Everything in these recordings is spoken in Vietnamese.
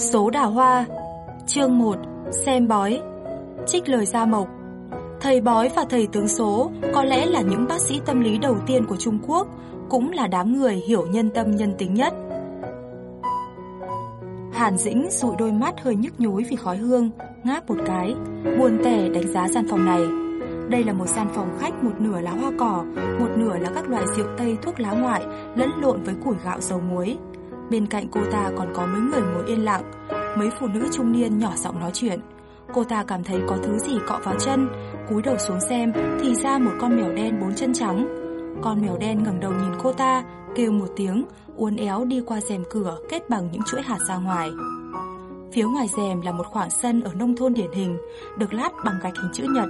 số đào hoa Chương 1, xem bói Trích lời Gia Mộc Thầy bói và thầy tướng số có lẽ là những bác sĩ tâm lý đầu tiên của Trung Quốc, cũng là đám người hiểu nhân tâm nhân tính nhất. Hàn Dĩnh dụi đôi mắt hơi nhức nhối vì khói hương, ngáp một cái, buồn tẻ đánh giá gian phòng này. Đây là một gian phòng khách một nửa là hoa cỏ, một nửa là các loại rượu tây thuốc lá ngoại lẫn lộn với củi gạo dầu muối. Bên cạnh cô ta còn có mấy người ngồi yên lặng, mấy phụ nữ trung niên nhỏ giọng nói chuyện. Cô ta cảm thấy có thứ gì cọ vào chân, cúi đầu xuống xem thì ra một con mèo đen bốn chân trắng. Con mèo đen ngẩng đầu nhìn cô ta, kêu một tiếng, uốn éo đi qua rèm cửa kết bằng những chuỗi hạt ra ngoài. Phía ngoài rèm là một khoảng sân ở nông thôn điển hình, được lát bằng gạch hình chữ nhật.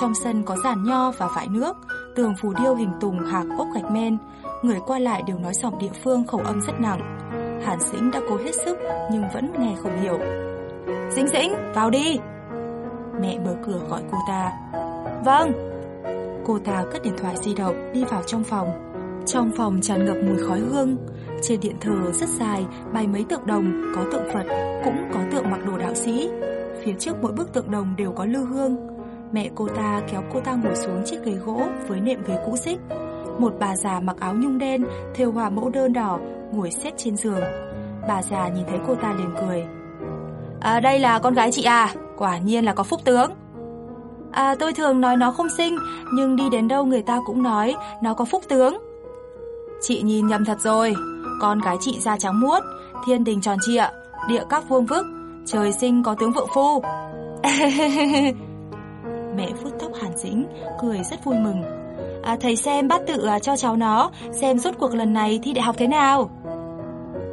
Trong sân có giàn nho và vải nước, tường phù điêu hình tùng hạc ốc gạch men. Người qua lại đều nói giọng địa phương khẩu âm rất nặng. Hàn Dĩnh đã cố hết sức nhưng vẫn nghe không hiểu. Dĩnh Dĩnh, vào đi! Mẹ mở cửa gọi cô ta. Vâng! Cô ta cất điện thoại di động đi vào trong phòng. Trong phòng tràn ngập mùi khói hương. Trên điện thờ rất dài bày mấy tượng đồng, có tượng Phật, cũng có tượng mặc đồ đạo sĩ. Phía trước mỗi bức tượng đồng đều có lư hương. Mẹ cô ta kéo cô ta ngồi xuống chiếc ghế gỗ với nệm ghế cũ xích. Một bà già mặc áo nhung đen, thêu hòa mẫu đơn đỏ, ngồi xếp trên giường. Bà già nhìn thấy cô ta liền cười. À, đây là con gái chị à, quả nhiên là có phúc tướng. À, tôi thường nói nó không xinh, nhưng đi đến đâu người ta cũng nói nó có phúc tướng. Chị nhìn nhầm thật rồi, con gái chị da trắng muốt, thiên đình tròn trịa, địa các vuông vức, trời sinh có tướng vượng phu. Mẹ vuốt tóc Hàn Dĩnh, cười rất vui mừng. À, thầy xem bát tự à, cho cháu nó, xem rốt cuộc lần này thi đại học thế nào.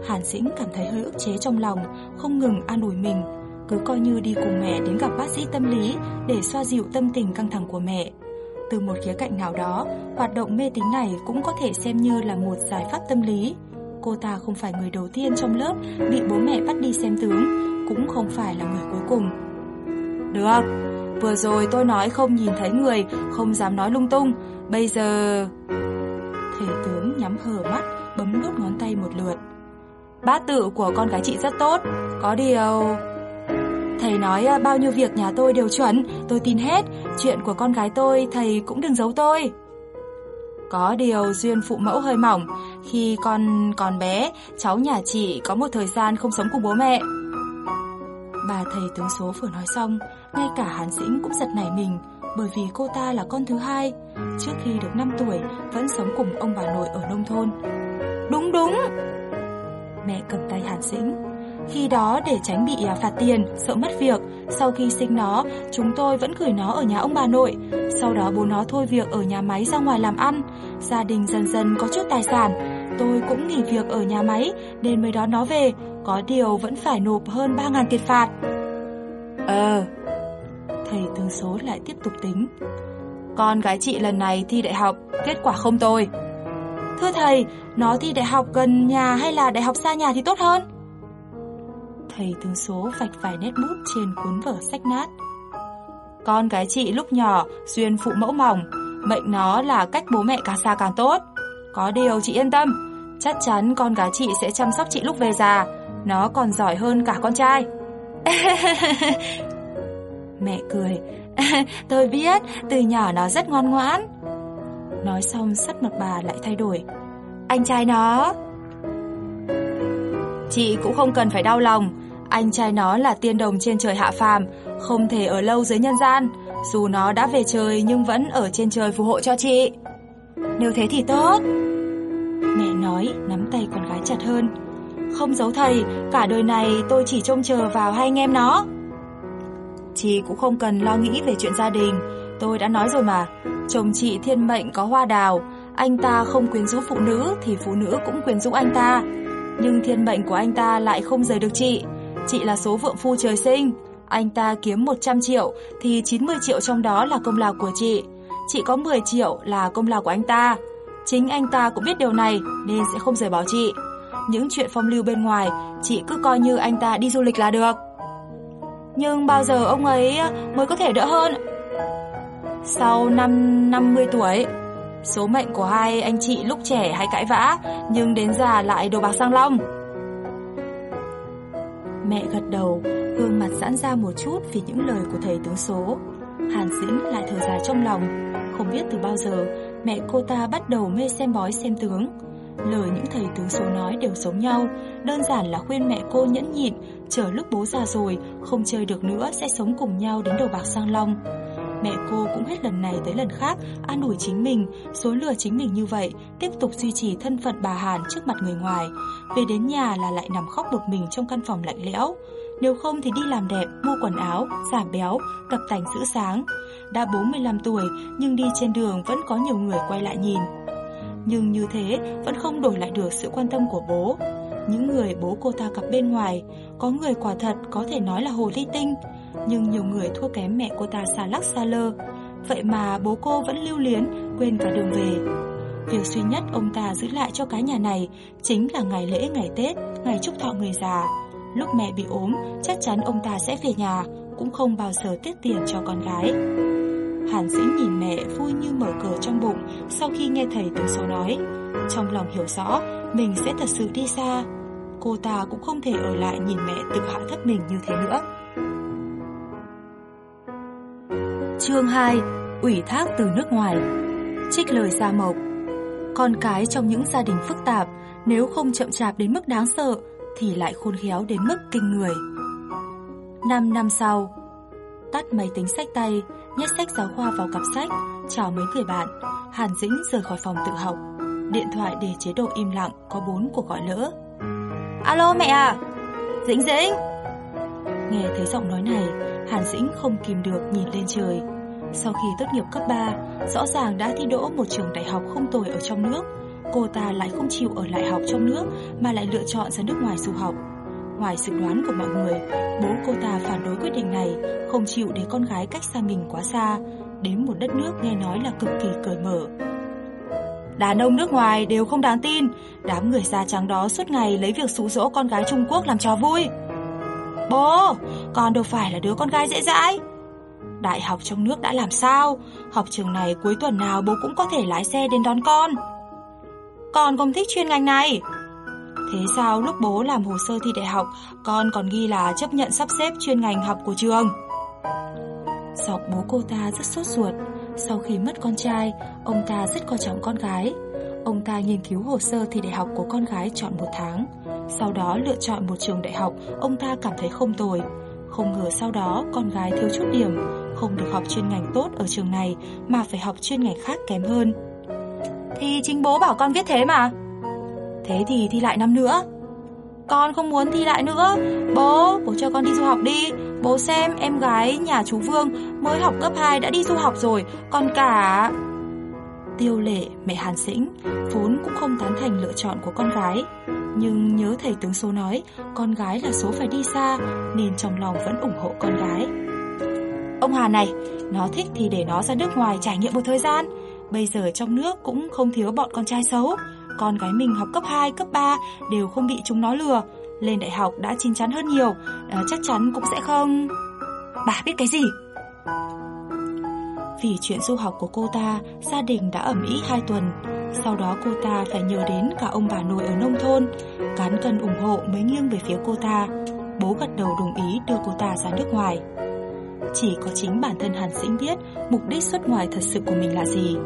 Hàn Dĩnh cảm thấy hơi ức chế trong lòng, không ngừng an ủi mình, cứ coi như đi cùng mẹ đến gặp bác sĩ tâm lý để xoa dịu tâm tình căng thẳng của mẹ. Từ một khía cạnh nào đó, hoạt động mê tín này cũng có thể xem như là một giải pháp tâm lý. Cô ta không phải người đầu tiên trong lớp bị bố mẹ bắt đi xem tướng, cũng không phải là người cuối cùng. Được, vừa rồi tôi nói không nhìn thấy người, không dám nói lung tung, bây giờ... Thầy tướng nhắm hờ mắt, bấm nút ngón tay một lượt. Bát tự của con gái chị rất tốt, có điều... Thầy nói à, bao nhiêu việc nhà tôi đều chuẩn, tôi tin hết, chuyện của con gái tôi thầy cũng đừng giấu tôi. Có điều duyên phụ mẫu hơi mỏng, khi con còn bé, cháu nhà chị có một thời gian không sống cùng bố mẹ. Bà thầy tướng số vừa nói xong, ngay cả Hàn Dĩnh cũng giật nảy mình, bởi vì cô ta là con thứ hai, trước khi được 5 tuổi vẫn sống cùng ông bà nội ở nông thôn. Đúng đúng! Mẹ cầm tay Hàn Dĩnh. Khi đó để tránh bị à, phạt tiền, sợ mất việc, sau khi sinh nó, chúng tôi vẫn gửi nó ở nhà ông bà nội. Sau đó bố nó thôi việc ở nhà máy ra ngoài làm ăn. Gia đình dần dần có chút tài sản. Tôi cũng nghỉ việc ở nhà máy nên mới đón nó về, có điều vẫn phải nộp hơn 3.000 tiền phạt. Ờ, thầy tướng số lại tiếp tục tính. Con gái chị lần này thi đại học, kết quả không tồi. Thưa thầy, nó thi đại học gần nhà hay là đại học xa nhà thì tốt hơn? Thầy tướng số vạch vài nét bút trên cuốn vở sách nát. Con gái chị lúc nhỏ, duyên phụ mẫu mỏng, mệnh nó là cách bố mẹ càng xa càng tốt. Có điều chị yên tâm, chắc chắn con gái chị sẽ chăm sóc chị lúc về già, nó còn giỏi hơn cả con trai. Mẹ cười, tôi biết, từ nhỏ nó rất ngoan ngoãn. Nói xong sắc mặt bà lại thay đổi. Anh trai nó... Chị cũng không cần phải đau lòng, anh trai nó là tiên đồng trên trời hạ phàm, không thể ở lâu dưới nhân gian, dù nó đã về trời nhưng vẫn ở trên trời phù hộ cho chị. Nếu thế thì tốt. Mẹ nói, nắm tay con gái chặt hơn. Không giấu thầy, cả đời này tôi chỉ trông chờ vào hai anh em nó. Chị cũng không cần lo nghĩ về chuyện gia đình, tôi đã nói rồi mà. Chồng chị thiên mệnh có hoa đào, anh ta không quyến rũ phụ nữ thì phụ nữ cũng quyến rũ anh ta. Nhưng thiên mệnh của anh ta lại không rời được chị. chị là số vượng phu trời sinh. Anh ta kiếm 100 triệu thì 90 triệu trong đó là công lao của chị. Chị có 10 triệu là công lao của anh ta. Chính anh ta cũng biết điều này nên sẽ không rời bỏ chị. Những chuyện phong lưu bên ngoài, chị cứ coi như anh ta đi du lịch là được. Nhưng bao giờ ông ấy ờ, mới có thể đỡ hơn? Sau năm 50 tuổi, số mệnh của hai anh chị lúc trẻ hay cãi vã, nhưng đến già lại đồ bạc sang long. Mẹ gật đầu, gương mặt giãn ra một chút vì những lời của thầy tướng số. Hàn Dĩnh lại thở dài trong lòng, không biết từ bao giờ mẹ cô ta bắt đầu mê xem bói xem tướng. Lời những thầy tướng số nói đều giống nhau, đơn giản là khuyên mẹ cô nhẫn nhịn, chờ lúc bố già rồi, không chơi được nữa sẽ sống cùng nhau đến đầu bạc sang long. Mẹ cô cũng hết lần này tới lần khác an ủi chính mình, dối lừa chính mình như vậy, tiếp tục duy trì thân phận bà Hàn trước mặt người ngoài. Về đến nhà là lại nằm khóc một mình trong căn phòng lạnh lẽo. Nếu không thì đi làm đẹp, mua quần áo, giảm béo, tập tành giữ sáng. Đã 45 tuổi nhưng đi trên đường vẫn có nhiều người quay lại nhìn. Nhưng như thế vẫn không đổi lại được sự quan tâm của bố. Những người bố cô ta gặp bên ngoài, có người quả thật có thể nói là hồ ly tinh, nhưng nhiều người thua kém mẹ cô ta xa lắc xa lơ. Vậy mà bố cô vẫn lưu luyến, quên cả đường về. Việc duy nhất ông ta giữ lại cho cái nhà này chính là ngày lễ ngày Tết, ngày chúc thọ người già. Lúc mẹ bị ốm, chắc chắn ông ta sẽ về nhà, cũng không bao giờ tiết tiền cho con gái. Hàn dĩ nhìn mẹ vui như mở cờ trong bụng sau khi nghe thầy từ số nói. Trong lòng hiểu rõ, mình sẽ thật sự đi xa. Cô ta cũng không thể ở lại nhìn mẹ tự hạ thấp mình như thế nữa. Chương 2 Ủy thác từ nước ngoài Trích lời Gia Mộc Con cái trong những gia đình phức tạp Nếu không chậm chạp đến mức đáng sợ Thì lại khôn khéo đến mức kinh người 5 năm sau Tắt máy tính sách tay Nhét sách giáo khoa vào cặp sách Chào mấy người bạn. Hàn Dĩnh rời khỏi phòng tự học. Điện thoại để chế độ im lặng Có bốn cuộc gọi lỡ. Alo mẹ à? Dĩnh Dĩnh! Nghe thấy giọng nói này Hàn Dĩnh không kìm được nhìn lên trời. Sau khi tốt nghiệp cấp 3, rõ ràng đã thi đỗ một trường đại học không tồi ở trong nước. Cô ta lại không chịu ở lại học trong nước mà lại lựa chọn ra nước ngoài du học. Ngoài dự đoán của mọi người, bố cô ta phản đối quyết định này, không chịu để con gái cách xa mình quá xa, đến một đất nước nghe nói là cực kỳ cởi mở. Đàn ông nước ngoài đều không đáng tin, đám người da trắng đó suốt ngày lấy việc xú dỗ con gái Trung Quốc làm trò vui. Bố, con đâu phải là đứa con gái dễ dãi. Đại học trong nước đã làm sao? Học trường này cuối tuần nào bố cũng có thể lái xe đến đón con. Con không thích chuyên ngành này. Thế sao lúc bố làm hồ sơ thi đại học, con còn ghi là chấp nhận sắp xếp chuyên ngành học của trường? Giọng bố cô ta rất sốt ruột. Sau khi mất con trai, ông ta rất coi trọng con gái. Ông ta nghiên cứu hồ sơ thi đại học của con gái chọn một tháng. Sau đó lựa chọn một trường đại học ông ta cảm thấy không tồi. Không ngờ sau đó con gái thiếu chút điểm, không được học chuyên ngành tốt ở trường này mà phải học chuyên ngành khác kém hơn. Thì chính bố bảo con viết thế mà. Thế thì thi lại năm nữa. Con không muốn thi lại nữa. Bố, bố cho con đi du học đi. Bố xem em gái nhà chú Vương mới học cấp 2 đã đi du học rồi, còn cả... Tiêu lệ, mẹ Hàn Sĩnh, vốn cũng không tán thành lựa chọn của con gái. Nhưng nhớ thầy tướng số nói, con gái là số phải đi xa, nên trong lòng vẫn ủng hộ con gái. Ông Hà này, nó thích thì để nó ra nước ngoài trải nghiệm một thời gian. Bây giờ trong nước cũng không thiếu bọn con trai xấu. Con gái mình học cấp 2, cấp 3 đều không bị chúng nó lừa. Lên đại học đã chín chắn hơn nhiều, à, chắc chắn cũng sẽ không... Bà biết cái gì? Vì chuyện du học của cô ta, gia đình đã ẩm ý hai tuần. Sau đó cô ta phải nhờ đến cả ông bà nội ở nông thôn. Cán cân ủng hộ mới nghiêng về phía cô ta. Bố gật đầu đồng ý đưa cô ta ra nước ngoài. Chỉ có chính bản thân Hàn Dĩnh biết mục đích xuất ngoài thật sự của mình là gì.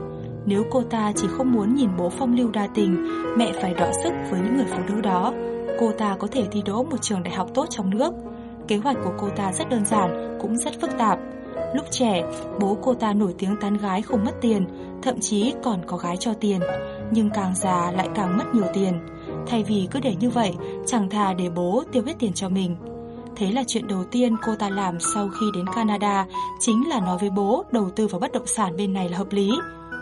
Nếu cô ta chỉ không muốn nhìn bố phong lưu đa tình, mẹ phải đọ sức với những người phụ nữ đó, cô ta có thể thi đỗ một trường đại học tốt trong nước. Kế hoạch của cô ta rất đơn giản, cũng rất phức tạp. Lúc trẻ, bố cô ta nổi tiếng tán gái không mất tiền, thậm chí còn có gái cho tiền. Nhưng càng già lại càng mất nhiều tiền. Thay vì cứ để như vậy, chẳng thà để bố tiêu hết tiền cho mình. Thế là chuyện đầu tiên cô ta làm sau khi đến Canada chính là nói với bố đầu tư vào bất động sản bên này là hợp lý.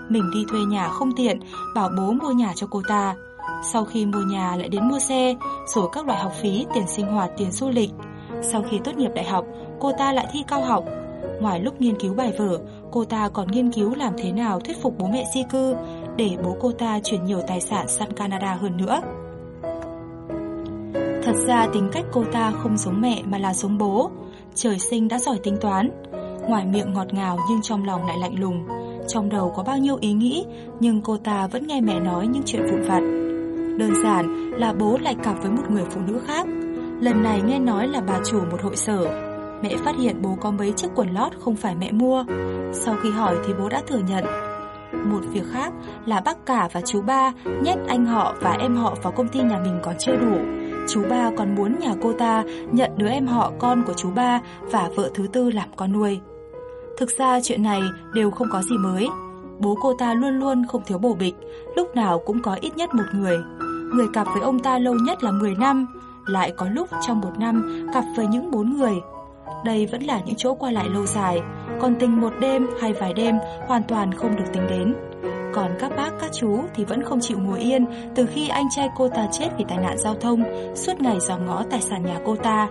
Mình đi thuê nhà không tiện, bảo bố mua nhà cho cô ta. Sau khi mua nhà lại đến mua xe, rồi các loại học phí, tiền sinh hoạt, tiền du lịch. Sau khi tốt nghiệp đại học, cô ta lại thi cao học. Ngoài lúc nghiên cứu bài vở, cô ta còn nghiên cứu làm thế nào thuyết phục bố mẹ di cư để bố cô ta chuyển nhiều tài sản sang Canada hơn nữa. Thật ra tính cách cô ta không giống mẹ mà là giống bố. Trời sinh đã giỏi tính toán. Ngoài miệng ngọt ngào nhưng trong lòng lại lạnh lùng. Trong đầu có bao nhiêu ý nghĩ, nhưng cô ta vẫn nghe mẹ nói những chuyện vụn vặt. Đơn giản là bố lại cặp với một người phụ nữ khác. Lần này nghe nói là bà chủ một hội sở. Mẹ phát hiện bố có mấy chiếc quần lót không phải mẹ mua. Sau khi hỏi thì bố đã thừa nhận. Một việc khác là bác cả và chú ba nhét anh họ và em họ vào công ty nhà mình còn chưa đủ. Chú ba còn muốn nhà cô ta nhận đứa em họ con của chú ba và vợ thứ tư làm con nuôi. Thực ra chuyện này đều không có gì mới. Bố cô ta luôn luôn không thiếu bổ bịch, lúc nào cũng có ít nhất một người. Người cặp với ông ta lâu nhất là 10 năm, lại có lúc trong một năm cặp với những bốn người. Đây vẫn là những chỗ qua lại lâu dài, còn tình một đêm hay vài đêm hoàn toàn không được tính đến. Còn các bác, các chú thì vẫn không chịu ngồi yên từ khi anh trai cô ta chết vì tai nạn giao thông, suốt ngày dòm ngó tài sản nhà cô ta.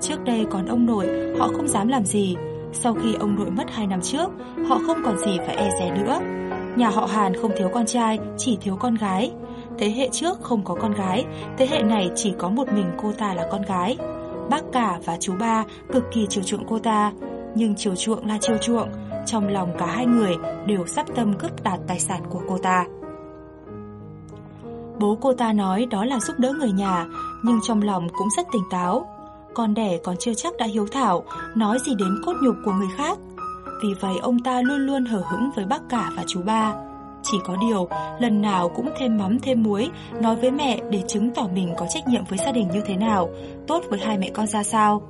Trước đây còn ông nội, họ không dám làm gì. Sau khi ông nội mất 2 năm trước, họ không còn gì phải e dè nữa. Nhà họ Hàn không thiếu con trai, chỉ thiếu con gái. Thế hệ trước không có con gái, thế hệ này chỉ có một mình cô ta là con gái. Bác cả và chú ba cực kỳ chiều chuộng cô ta, nhưng chiều chuộng là chiều chuộng, trong lòng cả hai người đều sắp tâm cướp đạt tài sản của cô ta. Bố cô ta nói đó là giúp đỡ người nhà, nhưng trong lòng cũng rất tỉnh táo. Con đẻ còn chưa chắc đã hiếu thảo, nói gì đến cốt nhục của người khác. Vì vậy ông ta luôn luôn hở hững với bác cả và chú ba. Chỉ có điều, lần nào cũng thêm mắm thêm muối, nói với mẹ để chứng tỏ mình có trách nhiệm với gia đình như thế nào, tốt với hai mẹ con ra sao.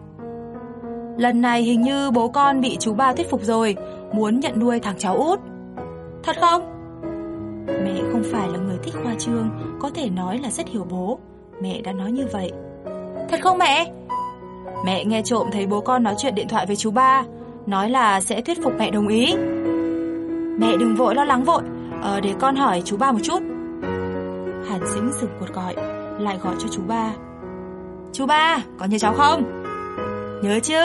Lần này hình như bố con bị chú ba thuyết phục rồi, muốn nhận nuôi thằng cháu út. Thật không? Mẹ không phải là người thích khoa trương, có thể nói là rất hiểu bố. Mẹ đã nói như vậy. Thật không mẹ? Mẹ nghe trộm thấy bố con nói chuyện điện thoại với chú ba, nói là sẽ thuyết phục mẹ đồng ý. Mẹ đừng vội lo lắng vội, ờ, để con hỏi chú ba một chút. Hàn Dĩnh dừng cuộc gọi, lại gọi cho chú ba. Chú ba, có nhớ cháu không? Nhớ chứ,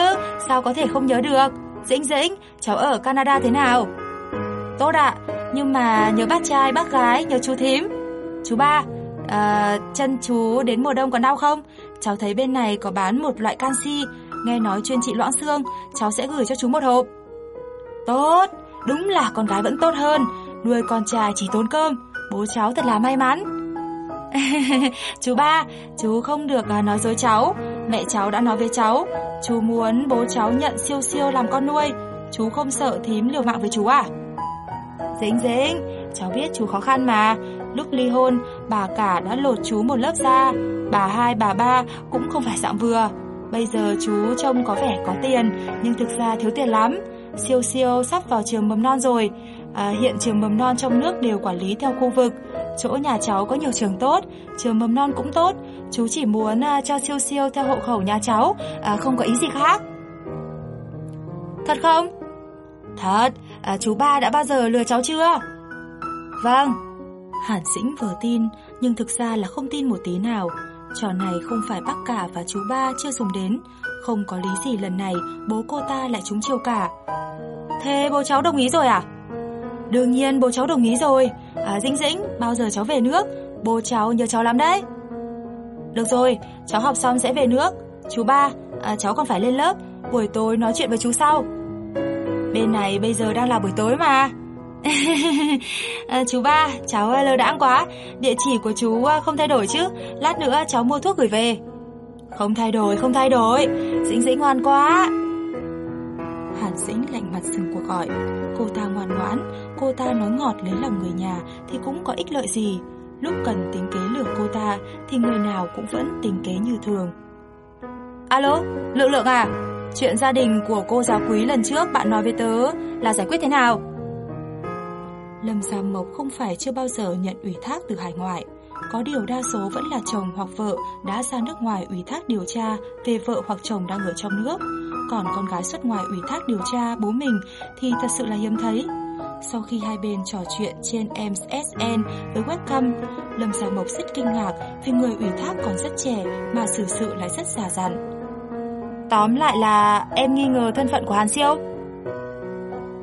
sao có thể không nhớ được? Dĩnh Dĩnh, cháu ở Canada thế nào? Tốt ạ, nhưng mà nhớ bác trai, bác gái, nhớ chú thím. Chú ba, à, chân chú đến mùa đông còn đau không? Cháu thấy bên này có bán một loại canxi, nghe nói chuyên trị loãng xương, cháu sẽ gửi cho chú một hộp. Tốt, đúng là con gái vẫn tốt hơn, nuôi con trai chỉ tốn cơm, bố cháu thật là may mắn. chú ba, chú không được à, nói dối cháu, mẹ cháu đã nói với cháu, chú muốn bố cháu nhận siêu siêu làm con nuôi, chú không sợ thím liều mạng với chú à? Dính dính, cháu biết chú khó khăn mà, lúc ly hôn, bà cả đã lột chú một lớp da, bà hai bà ba cũng không phải dạng vừa. Bây giờ chú trông có vẻ có tiền, nhưng thực ra thiếu tiền lắm. Siêu siêu sắp vào trường mầm non rồi, à, hiện trường mầm non trong nước đều quản lý theo khu vực. Chỗ nhà cháu có nhiều trường tốt, trường mầm non cũng tốt. Chú chỉ muốn uh, cho siêu siêu theo hộ khẩu nhà cháu, à, không có ý gì khác. Thật không? Thật, à, chú ba đã bao giờ lừa cháu chưa? Vâng. Hàn Dĩnh vừa tin, nhưng thực ra là không tin một tí nào. Trò này không phải bác cả và chú ba chưa dùng đến. Không có lý gì lần này bố cô ta lại trúng chiêu cả. Thế bố cháu đồng ý rồi à? Đương nhiên bố cháu đồng ý rồi. À, Dĩnh Dĩnh, bao giờ cháu về nước? Bố cháu nhớ cháu lắm đấy. Được rồi, cháu học xong sẽ về nước. Chú ba, à, cháu còn phải lên lớp. Buổi tối nói chuyện với chú sau. Bên này bây giờ đang là buổi tối mà à, chú ba, cháu ờ, lơ đãng quá. Địa chỉ của chú ờ, không thay đổi chứ. Lát nữa cháu mua thuốc gửi về. Không thay đổi, không thay đổi. Dĩnh Dĩnh ngoan quá. Hàn Dĩnh lạnh mặt dừng cuộc gọi. Cô ta ngoan ngoãn, cô ta nói ngọt lấy lòng người nhà thì cũng có ích lợi gì. Lúc cần tính kế lừa cô ta thì người nào cũng vẫn tính kế như thường. Alo, Lượng Lượng à? Chuyện gia đình của cô giáo quý lần trước bạn nói với tớ là giải quyết thế nào? Lâm Gia Mộc không phải chưa bao giờ nhận ủy thác từ hải ngoại. Có điều đa số vẫn là chồng hoặc vợ đã ra nước ngoài ủy thác điều tra về vợ hoặc chồng đang ở trong nước. Còn con gái xuất ngoài ủy thác điều tra bố mình thì thật sự là hiếm thấy. Sau khi hai bên trò chuyện trên MSN với webcam, Lâm Gia Mộc rất kinh ngạc vì người ủy thác còn rất trẻ mà xử sự lại rất già dặn. Tóm lại là em nghi ngờ thân phận của Hàn Siêu.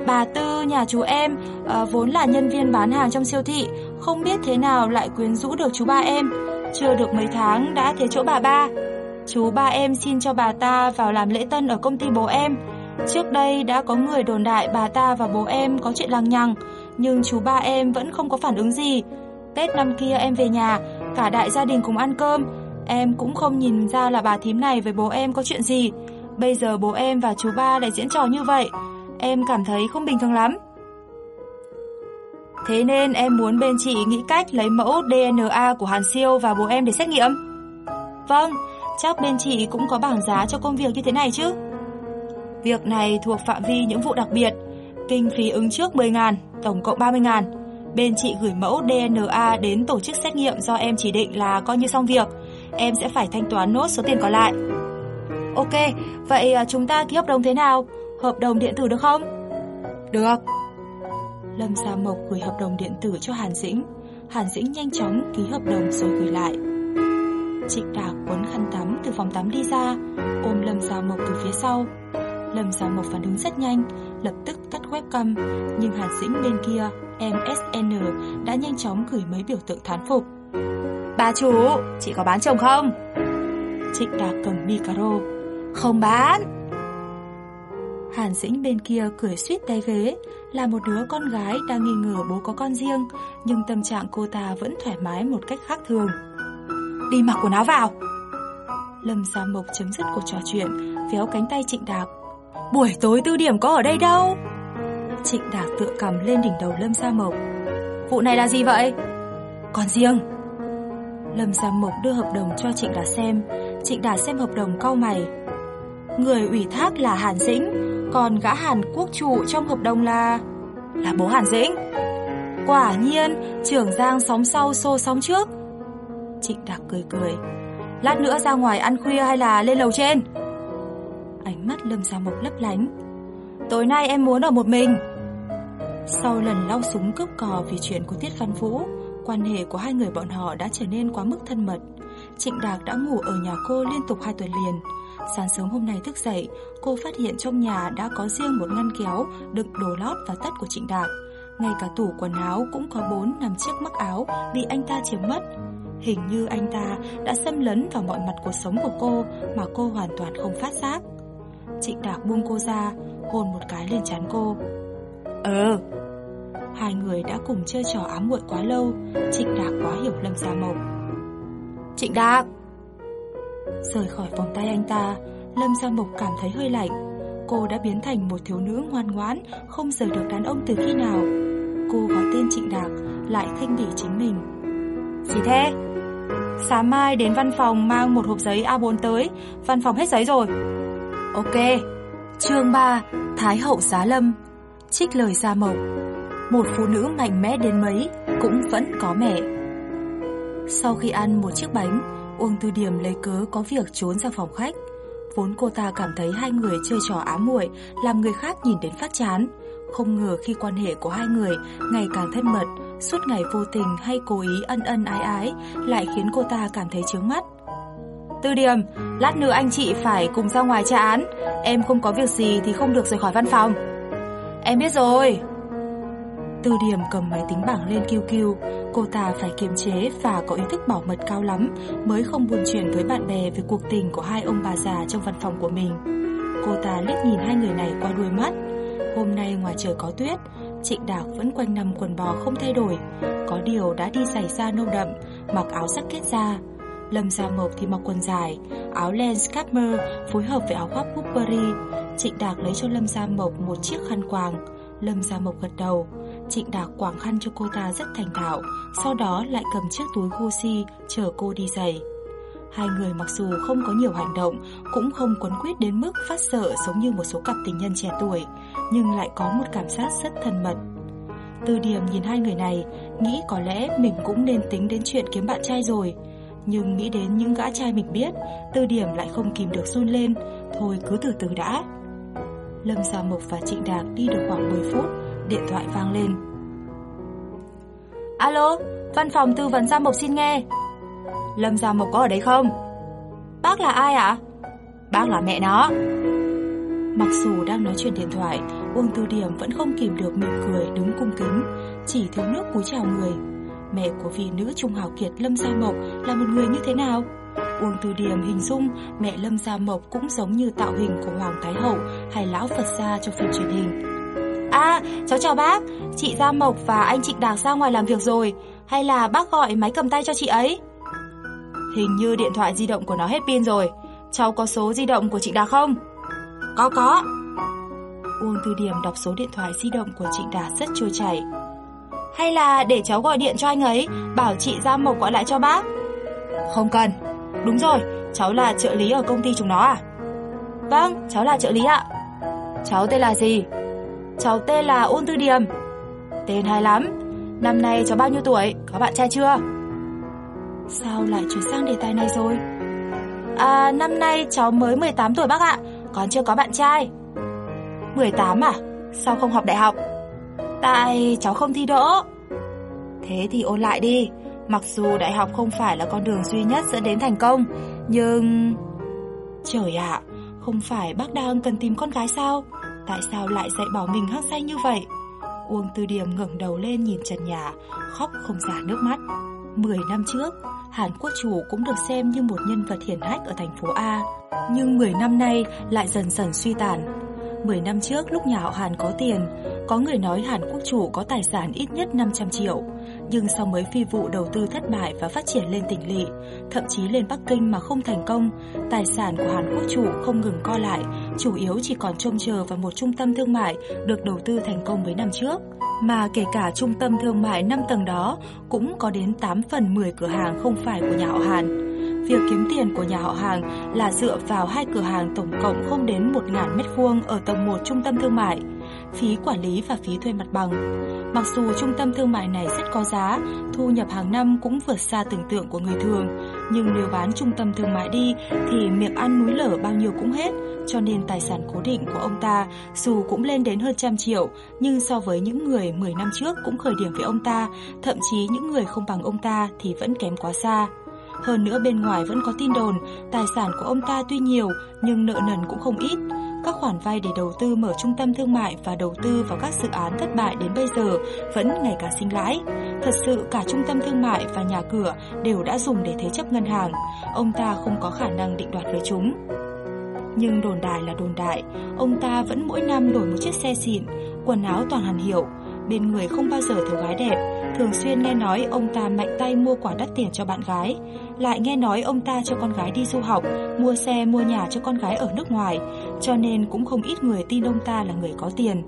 Bà Tư nhà chú em à, vốn là nhân viên bán hàng trong siêu thị, không biết thế nào lại quyến rũ được chú ba em. Chưa được mấy tháng đã thế chỗ bà ba. Chú ba em xin cho bà ta vào làm lễ tân ở công ty bố em. Trước đây đã có người đồn đại bà ta và bố em có chuyện lằng nhằng, nhưng chú ba em vẫn không có phản ứng gì. Tết năm kia em về nhà, cả đại gia đình cùng ăn cơm, em cũng không nhìn ra là bà thím này với bố em có chuyện gì. Bây giờ bố em và chú ba lại diễn trò như vậy, em cảm thấy không bình thường lắm. Thế nên em muốn bên chị nghĩ cách lấy mẫu DNA của Hàn Siêu và bố em để xét nghiệm. Vâng, chắc bên chị cũng có bảng giá cho công việc như thế này chứ. Việc này thuộc phạm vi những vụ đặc biệt, kinh phí ứng trước 10 ngàn, tổng cộng 30 ngàn. Bên chị gửi mẫu DNA đến tổ chức xét nghiệm do em chỉ định là coi như xong việc. Em sẽ phải thanh toán nốt số tiền còn lại. Ok, vậy à, chúng ta ký hợp đồng thế nào? Hợp đồng điện tử được không? Được. Lâm Gia Mộc gửi hợp đồng điện tử cho Hàn Dĩnh. Hàn Dĩnh nhanh chóng ký hợp đồng rồi gửi lại. Trịnh Đạc quấn khăn tắm từ phòng tắm đi ra, ôm Lâm Gia Mộc từ phía sau. Lâm Gia Mộc phản ứng rất nhanh, lập tức tắt webcam, nhưng Hàn Dĩnh bên kia, MSN đã nhanh chóng gửi mấy biểu tượng thán phục. Bà chủ, chị có bán chồng không? Trịnh Đạc cầm micro. Không bán. Hàn Dĩnh bên kia cười suýt tay ghế, là một đứa con gái đang nghi ngờ bố có con riêng, nhưng tâm trạng cô ta vẫn thoải mái một cách khác thường. Đi mặc quần áo vào. Lâm Gia Mộc chấm dứt cuộc trò chuyện, véo cánh tay Trịnh Đạc. Buổi tối tư điểm có ở đây đâu? Trịnh Đạc tựa cầm lên đỉnh đầu Lâm Gia Mộc. Vụ này là gì vậy? Con riêng. Lâm Gia Mộc đưa hợp đồng cho Trịnh Đạc xem, Trịnh Đạc xem hợp đồng cau mày. Người ủy thác là Hàn Dĩnh, còn gã Hàn Quốc chủ trong hợp đồng là... Là bố Hàn Dĩnh. Quả nhiên, trưởng Giang sóng sau xô sóng trước. Trịnh Đạc cười cười. Lát nữa ra ngoài ăn khuya hay là lên lầu trên? Ánh mắt Lâm Gia Mộc lấp lánh. Tối nay em muốn ở một mình. Sau lần lau súng cướp cò vì chuyện của Tiết Văn Vũ, quan hệ của hai người bọn họ đã trở nên quá mức thân mật. Trịnh Đạc đã ngủ ở nhà cô liên tục hai tuần liền. Sáng sớm hôm nay thức dậy, cô phát hiện trong nhà đã có riêng một ngăn kéo đựng đồ lót và tất của Trịnh Đạc. Ngay cả tủ quần áo cũng có bốn nằm chiếc mắc áo bị anh ta chiếm mất. Hình như anh ta đã xâm lấn vào mọi mặt cuộc sống của cô mà cô hoàn toàn không phát giác. Trịnh Đạc buông cô ra, hôn một cái lên trán cô. Ờ. Hai người đã cùng chơi trò ám muội quá lâu, Trịnh Đạc quá hiểu Lâm Gia Mộc. Trịnh Đạc! Rời khỏi vòng tay anh ta, Lâm Gia Mộc cảm thấy hơi lạnh. Cô đã biến thành một thiếu nữ ngoan ngoãn, không rời được đàn ông từ khi nào. Cô gọi tên Trịnh Đạc, lại khinh bỉ chính mình. Gì thế? Sáng mai đến văn phòng mang một hộp giấy A4 tới, văn phòng hết giấy rồi. Ok. Chương 3: Thái hậu giá lâm. Trích lời Gia Mộc. Một phụ nữ mạnh mẽ đến mấy cũng vẫn có mẹ. Sau khi ăn một chiếc bánh, Uông Tư Điểm lấy cớ có việc trốn ra phòng khách. Vốn cô ta cảm thấy hai người chơi trò ám muội làm người khác nhìn đến phát chán. Không ngờ khi quan hệ của hai người ngày càng thân mật, suốt ngày vô tình hay cố ý ân ân ái ái lại khiến cô ta cảm thấy chướng mắt. Tư Điểm, lát nữa anh chị phải cùng ra ngoài tra án, em không có việc gì thì không được rời khỏi văn phòng. Em biết rồi. Tư điểm cầm máy tính bảng lên kêu kêu, cô ta phải kiềm chế và có ý thức bảo mật cao lắm mới không buồn chuyện với bạn bè về cuộc tình của hai ông bà già trong văn phòng của mình. Cô ta liếc nhìn hai người này qua đuôi mắt. Hôm nay ngoài trời có tuyết, Trịnh Đạc vẫn quanh nằm quần bò không thay đổi, có điều đã đi giày da nâu đậm, mặc áo sắc kết da. Lâm Gia Mộc thì mặc quần dài, áo len scapmer phối hợp với áo khoác Burberry. Trịnh Đạc lấy cho Lâm Gia Mộc một chiếc khăn quàng. Lâm Gia Mộc gật đầu. Trịnh Đạc quảng khăn cho cô ta rất thành thạo, sau đó lại cầm chiếc túi Gucci chở cô đi giày. Hai người mặc dù không có nhiều hành động, cũng không quấn quýt đến mức phát sợ giống như một số cặp tình nhân trẻ tuổi, nhưng lại có một cảm giác rất thân mật. Từ điểm nhìn hai người này, nghĩ có lẽ mình cũng nên tính đến chuyện kiếm bạn trai rồi. Nhưng nghĩ đến những gã trai mình biết, từ điểm lại không kìm được run lên, thôi cứ từ từ đã. Lâm Gia Mộc và Trịnh Đạc đi được khoảng 10 phút, điện thoại vang lên. Alo, văn phòng tư vấn Gia Mộc xin nghe. Lâm Gia Mộc có ở đấy không? Bác là ai ạ? Bác bác là mẹ nó. Mặc dù đang nói chuyện điện thoại, Uông Tư Điểm vẫn không kìm được mỉm cười đứng cung kính, chỉ thiếu nước cúi chào người. Mẹ của vị nữ trung hào kiệt Lâm Gia Mộc là một người như thế nào? Uông Tư Điểm hình dung mẹ Lâm Gia Mộc cũng giống như tạo hình của Hoàng Thái Hậu hay Lão Phật Gia trong phim truyền hình. À, cháu chào bác, chị Gia Mộc và anh Trịnh Đạc ra ngoài làm việc rồi, hay là bác gọi máy cầm tay cho chị ấy? Hình như điện thoại di động của nó hết pin rồi, cháu có số di động của Trịnh Đạc không? Có có. Uông Tư Điểm đọc số điện thoại di động của Trịnh Đạc rất trôi chảy. Hay là để cháu gọi điện cho anh ấy, bảo chị Gia Mộc gọi lại cho bác? Không cần. Đúng rồi, cháu là trợ lý ở công ty chúng nó à? Vâng, cháu là trợ lý ạ. Cháu tên là gì? Cháu tên là ôn Tư Điểm. Tên hay lắm. Năm nay cháu bao nhiêu tuổi? Có bạn trai chưa? Sao lại chuyển sang đề tài này rồi? À, năm nay cháu mới 18 tuổi bác ạ, còn chưa có bạn trai. 18 à? Sao không học đại học? Tại cháu không thi đỗ. Thế thì ôn lại đi. Mặc dù đại học không phải là con đường duy nhất dẫn đến thành công, nhưng... Trời ạ, không phải bác đang cần tìm con gái sao? Tại sao lại dạy bảo mình hăng say như vậy? Uông Tư Điểm ngẩng đầu lên nhìn trần nhà, khóc không giả nước mắt. Mười năm trước, Hàn Quốc chủ cũng được xem như một nhân vật hiển hách ở thành phố A, nhưng 10 năm nay lại dần dần suy tàn. 10 năm trước lúc nhà họ Hàn có tiền, có người nói Hàn Quốc chủ có tài sản ít nhất 500 triệu, nhưng sau mấy phi vụ đầu tư thất bại và phát triển lên tỉnh lỵ, thậm chí lên Bắc Kinh mà không thành công, tài sản của Hàn Quốc chủ không ngừng co lại, chủ yếu chỉ còn trông chờ vào một trung tâm thương mại được đầu tư thành công mấy năm trước. Mà kể cả trung tâm thương mại 5 tầng đó cũng có đến 8 phần 10 cửa hàng không phải của nhà họ Hàn. Việc kiếm tiền của nhà họ hàng là dựa vào hai cửa hàng tổng cộng không đến 1.000 mét vuông ở tầng 1 trung tâm thương mại, phí quản lý và phí thuê mặt bằng. Mặc dù trung tâm thương mại này rất có giá, thu nhập hàng năm cũng vượt xa tưởng tượng của người thường, nhưng nếu bán trung tâm thương mại đi thì miệng ăn núi lở bao nhiêu cũng hết, cho nên tài sản cố định của ông ta dù cũng lên đến hơn trăm triệu, nhưng so với những người 10 năm trước cũng khởi điểm với ông ta, thậm chí những người không bằng ông ta thì vẫn kém quá xa. Hơn nữa bên ngoài vẫn có tin đồn, tài sản của ông ta tuy nhiều nhưng nợ nần cũng không ít. Các khoản vay để đầu tư mở trung tâm thương mại và đầu tư vào các dự án thất bại đến bây giờ vẫn ngày càng sinh lãi. Thật sự cả trung tâm thương mại và nhà cửa đều đã dùng để thế chấp ngân hàng. Ông ta không có khả năng định đoạt với chúng. Nhưng đồn đại là đồn đại, ông ta vẫn mỗi năm đổi một chiếc xe xịn, quần áo toàn hàn hiệu, bên người không bao giờ thiếu gái đẹp, Thường xuyên nghe nói ông ta mạnh tay mua quả đắt tiền cho bạn gái, Lại nghe nói ông ta cho con gái đi du học, Mua xe, mua nhà cho con gái ở nước ngoài, Cho nên cũng không ít người tin ông ta là người có tiền.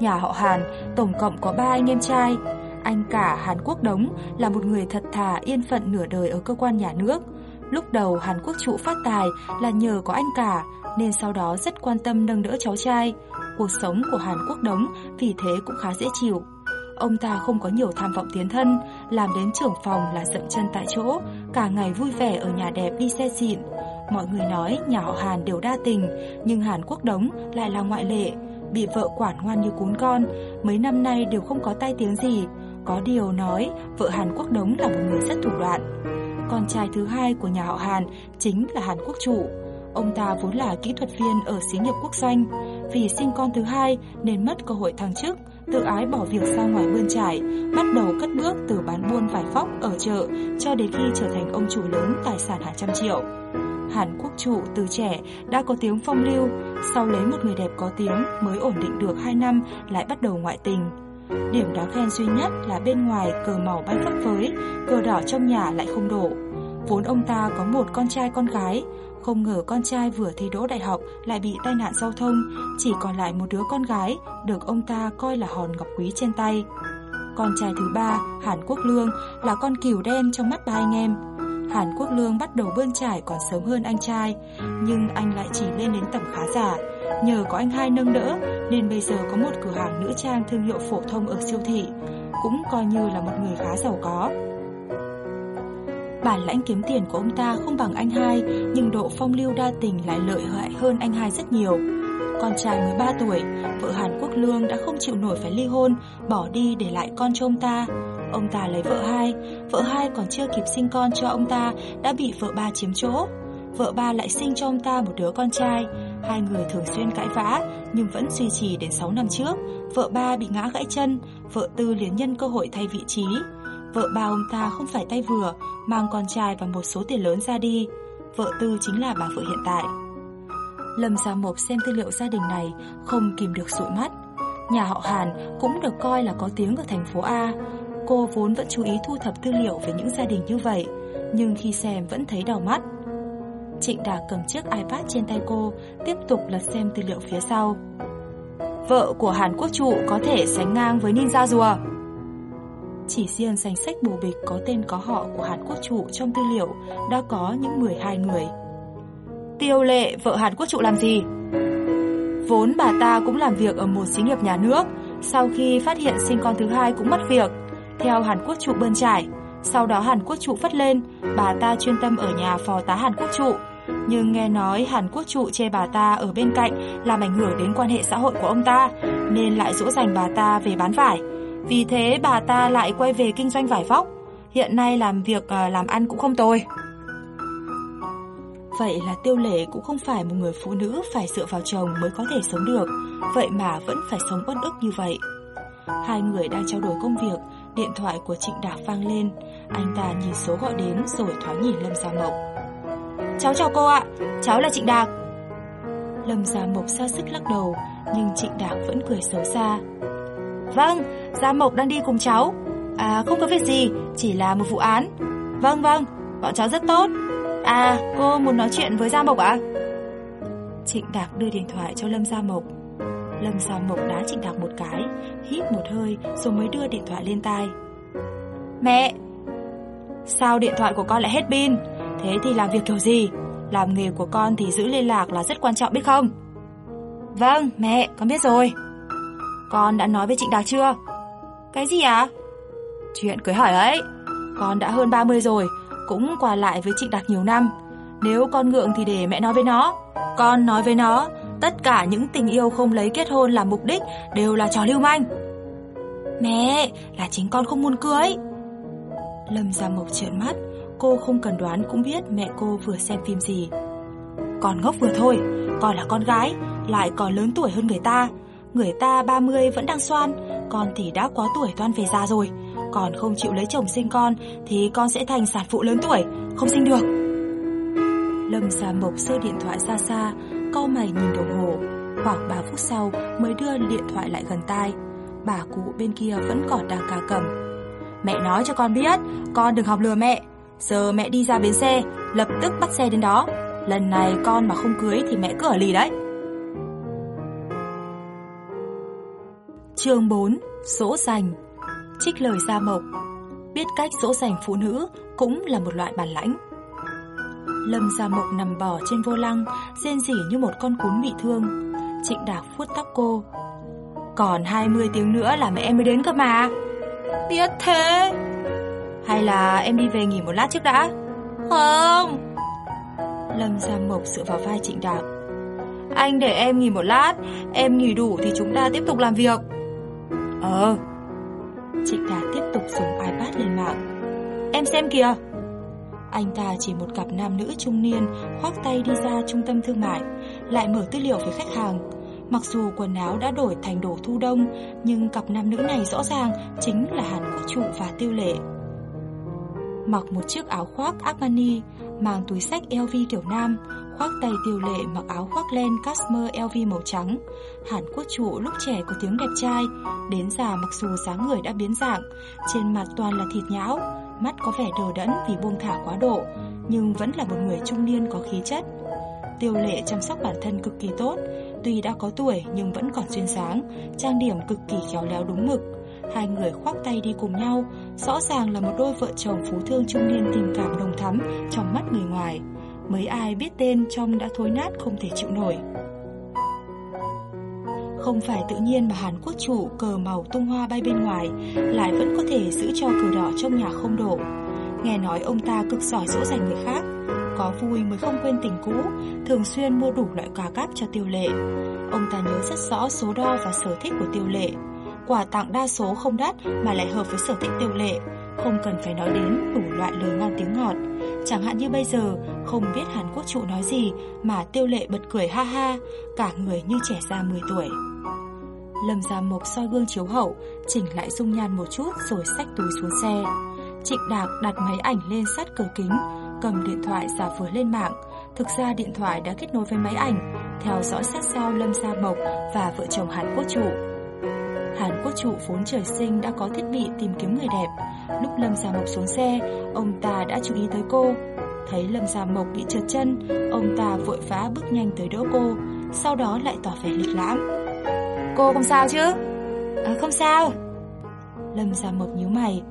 Nhà họ Hàn, tổng cộng có ba anh em trai. Anh cả Hàn Quốc Đống là một người thật thà, yên phận nửa đời ở cơ quan nhà nước. Lúc đầu Hàn Quốc trụ phát tài là nhờ có anh cả, Nên sau đó rất quan tâm nâng đỡ cháu trai. Cuộc sống của Hàn Quốc Đống vì thế cũng khá dễ chịu. Ông ta không có nhiều tham vọng tiến thân, làm đến trưởng phòng là dậm chân tại chỗ, cả ngày vui vẻ ở nhà đẹp đi xe xịn. Mọi người nói nhà họ Hàn đều đa tình, nhưng Hàn Quốc Đống lại là ngoại lệ, bị vợ quản ngoan như cún con, mấy năm nay đều không có tay tiếng gì. Có điều nói, vợ Hàn Quốc Đống là một người rất thủ đoạn. Con trai thứ hai của nhà họ Hàn chính là Hàn Quốc Chủ. Ông ta vốn là kỹ thuật viên ở xí nghiệp quốc doanh. Vì sinh con thứ hai nên mất cơ hội thăng chức, tự ái bỏ việc ra ngoài bươn trải, bắt đầu cất bước từ bán buôn vải phóc ở chợ cho đến khi trở thành ông chủ lớn tài sản hàng trăm triệu. Hàn Quốc trụ từ trẻ đã có tiếng phong lưu, sau lấy một người đẹp có tiếng mới ổn định được 2 năm lại bắt đầu ngoại tình. Điểm đáng khen duy nhất là bên ngoài cờ màu bay phấp phới, cờ đỏ trong nhà lại không đổ. Vốn ông ta có một con trai con gái, không ngờ con trai vừa thi đỗ đại học lại bị tai nạn giao thông, chỉ còn lại một đứa con gái, được ông ta coi là hòn ngọc quý trên tay. Con trai thứ ba, Hàn Quốc Lương, là con cừu đen trong mắt ba anh em. Hàn Quốc Lương bắt đầu bươn trải còn sớm hơn anh trai, nhưng anh lại chỉ lên đến tầm khá giả. Nhờ có anh hai nâng đỡ, nên bây giờ có một cửa hàng nữ trang thương hiệu phổ thông ở siêu thị, cũng coi như là một người khá giàu có. Bản lãnh kiếm tiền của ông ta không bằng anh hai, nhưng độ phong lưu đa tình lại lợi hại hơn anh hai rất nhiều. Con trai 13 tuổi, vợ Hàn Quốc Lương đã không chịu nổi phải ly hôn, bỏ đi để lại con cho ông ta. Ông ta lấy vợ hai, vợ hai còn chưa kịp sinh con cho ông ta đã bị vợ ba chiếm chỗ. vợ ba lại sinh cho ông ta một đứa con trai. Hai người thường xuyên cãi vã nhưng vẫn duy trì đến 6 năm trước. Vợ ba bị ngã gãy chân, vợ tư liền nhân cơ hội thay vị trí. Vợ ba ông ta không phải tay vừa, mang con trai và một số tiền lớn ra đi. Vợ tư chính là bà vợ hiện tại. Lâm Gia Mộc xem tư liệu gia đình này không kìm được sụi mắt. Nhà họ Hàn cũng được coi là có tiếng ở thành phố A. Cô vốn vẫn chú ý thu thập tư liệu về những gia đình như vậy, nhưng khi xem vẫn thấy đau mắt. Trịnh Đạc cầm chiếc iPad trên tay cô, tiếp tục lật xem tư liệu phía sau. Vợ của Hàn Quốc trụ có thể sánh ngang với ninja rùa. Chỉ riêng danh sách bù bịch có tên có họ của Hàn Quốc trụ trong tư liệu đã có những 12 người. Tiêu lệ vợ Hàn Quốc trụ làm gì? Vốn bà ta cũng làm việc ở một xí nghiệp nhà nước, sau khi phát hiện sinh con thứ hai cũng mất việc. Theo Hàn Quốc trụ bơn trải, sau đó Hàn Quốc trụ phất lên, bà ta chuyên tâm ở nhà phò tá Hàn Quốc trụ. Nhưng nghe nói Hàn Quốc trụ chê bà ta ở bên cạnh làm ảnh hưởng đến quan hệ xã hội của ông ta, nên lại dỗ dành bà ta về bán vải. Vì thế bà ta lại quay về kinh doanh vải vóc. Hiện nay làm việc à, làm ăn cũng không tồi. Vậy là tiêu lệ cũng không phải một người phụ nữ phải dựa vào chồng mới có thể sống được, vậy mà vẫn phải sống uất ức như vậy. Hai người đang trao đổi công việc, điện thoại của Trịnh Đạc vang lên. Anh ta nhìn số gọi đến rồi thoáng nhìn Lâm Gia Mộc. Cháu chào cô ạ, cháu là Trịnh Đạc. Lâm Gia Mộc xa sức lắc đầu, nhưng Trịnh Đạc vẫn cười xấu xa. Vâng, Gia Mộc đang đi cùng cháu. À, không có việc gì, chỉ là một vụ án. Vâng vâng, bọn cháu rất tốt. À, cô muốn nói chuyện với Gia Mộc ạ? Trịnh Đạc đưa điện thoại cho Lâm Gia Mộc. Lâm Gia Mộc đá Trịnh Đạc một cái, hít một hơi rồi mới đưa điện thoại lên tai. Mẹ! Sao điện thoại của con lại hết pin? Thế thì làm việc kiểu gì? Làm nghề của con thì giữ liên lạc là rất quan trọng biết không? Vâng, mẹ, con biết rồi. Con đã nói với Trịnh Đạc chưa? Cái gì? À? Chuyện cưới hỏi ấy. Con đã hơn 30 rồi, cũng qua lại với Trịnh Đạc nhiều năm. Nếu con ngượng thì để mẹ nói với nó. Con nói với nó, tất cả những tình yêu không lấy kết hôn làm mục đích đều là trò lưu manh. Mẹ, là chính con không muốn cưới. Lâm Gia Mộc trợn mắt, cô không cần đoán cũng biết mẹ cô vừa xem phim gì. Con ngốc vừa thôi, con là con gái, lại còn lớn tuổi hơn người ta. Người ta 30 vẫn đang xoan, con thì đã quá tuổi toan về già rồi. Còn không chịu lấy chồng sinh con thì con sẽ thành sản phụ lớn tuổi, không sinh được. Lâm Gia Mộc sơ điện thoại xa xa, câu mày nhìn đồng hồ. Khoảng 3 phút sau mới đưa điện thoại lại gần tai. Bà cụ bên kia vẫn còn đang ca cầm. Mẹ nói cho con biết, con đừng học lừa mẹ. Giờ mẹ đi ra bến xe, lập tức bắt xe đến đó. Lần này con mà không cưới thì mẹ cứ ở lì đấy. Chương 4 Dỗ dành. Trích lời Gia Mộc. Biết cách dỗ dành phụ nữ cũng là một loại bản lãnh. Lâm Gia Mộc nằm bò trên vô lăng, Rên rỉ như một con cún bị thương. Trịnh Đạc vuốt tóc cô. Còn 20 tiếng nữa là mẹ em mới đến cơ mà. Biết thế. Hay là em đi về nghỉ một lát trước đã? Không. Lâm Gia Mộc dựa vào vai Trịnh Đạc Anh để em nghỉ một lát, Em nghỉ đủ thì chúng ta tiếp tục làm việc. Ờ. Chị cả tiếp tục dùng iPad lên mạng. Em xem kìa. Anh ta chỉ một cặp nam nữ trung niên khoác tay đi ra trung tâm thương mại, Lại mở tư liệu với khách hàng. Mặc dù quần áo đã đổi thành đồ thu đông, Nhưng cặp nam nữ này rõ ràng chính là Hàn Quốc Trụ và Tiêu Lệ. Mặc một chiếc áo khoác Armani Mang túi sách LV kiểu nam khoác tay tiêu lệ mặc áo khoác len cashmere LV màu trắng. Hàn Quốc trụ lúc trẻ có tiếng đẹp trai, đến già mặc dù dáng người đã biến dạng, trên mặt toàn là thịt nhão, mắt có vẻ đờ đẫn vì buông thả quá độ, nhưng vẫn là một người trung niên có khí chất. Tiêu lệ chăm sóc bản thân cực kỳ tốt, tuy đã có tuổi nhưng vẫn còn duyên dáng, trang điểm cực kỳ khéo léo đúng mực. Hai người khoác tay đi cùng nhau, rõ ràng là một đôi vợ chồng phú thương trung niên tình cảm đồng thắm trong mắt người ngoài. Mấy ai biết tên trong đã thối nát không thể chịu nổi. Không phải tự nhiên mà Hàn Quốc chủ cờ màu tung hoa bay bên ngoài Lại vẫn có thể giữ cho cờ đỏ trong nhà không đổ. Nghe nói ông ta cực giỏi dỗ dành người khác Có vui mới không quên tình cũ Thường xuyên mua đủ loại quà cáp cho tiêu lệ. Ông ta nhớ rất rõ số đo và sở thích của tiêu lệ. Quà tặng đa số không đắt mà lại hợp với sở thích tiêu lệ không cần phải nói đến đủ loại lời ngon tiếng ngọt. Chẳng hạn như bây giờ, không biết Hàn Quốc trụ nói gì mà tiêu lệ bật cười ha ha, cả người như trẻ ra 10 tuổi. Lâm Gia Mộc soi gương chiếu hậu, chỉnh lại dung nhan một chút rồi xách túi xuống xe. Trịnh Đạc đặt máy ảnh lên sát cửa kính, cầm điện thoại giả vờ lên mạng. Thực ra điện thoại đã kết nối với máy ảnh, theo dõi sát sao Lâm Gia Mộc và vợ chồng Hàn Quốc Trụ. Hàn Quốc Trụ vốn trời sinh đã có thiết bị tìm kiếm người đẹp. Lúc Lâm Gia Mộc xuống xe, ông ta đã chú ý tới cô. Thấy Lâm Gia Mộc bị trượt chân, ông ta vội vã bước nhanh tới đỡ cô, sau đó lại tỏ vẻ lịch lãm. Cô không sao chứ? À, không sao. Lâm Gia Mộc nhíu mày.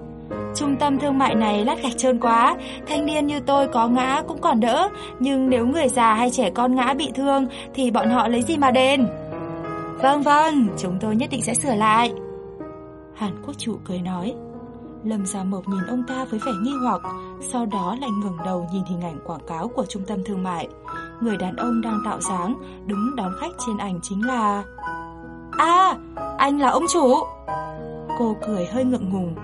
Trung tâm thương mại này lát gạch trơn quá, thanh niên như tôi có ngã cũng còn đỡ, nhưng nếu người già hay trẻ con ngã bị thương thì bọn họ lấy gì mà đền? Vâng vâng, chúng tôi nhất định sẽ sửa lại. Hàn Quốc Trụ cười nói. Lâm Gia Mộc nhìn ông ta với vẻ nghi hoặc, sau đó lại ngẩng đầu nhìn hình ảnh quảng cáo của trung tâm thương mại. Người đàn ông đang tạo dáng, đứng đón khách trên ảnh chính là... À, anh là ông chủ. Cô cười hơi ngượng ngùng.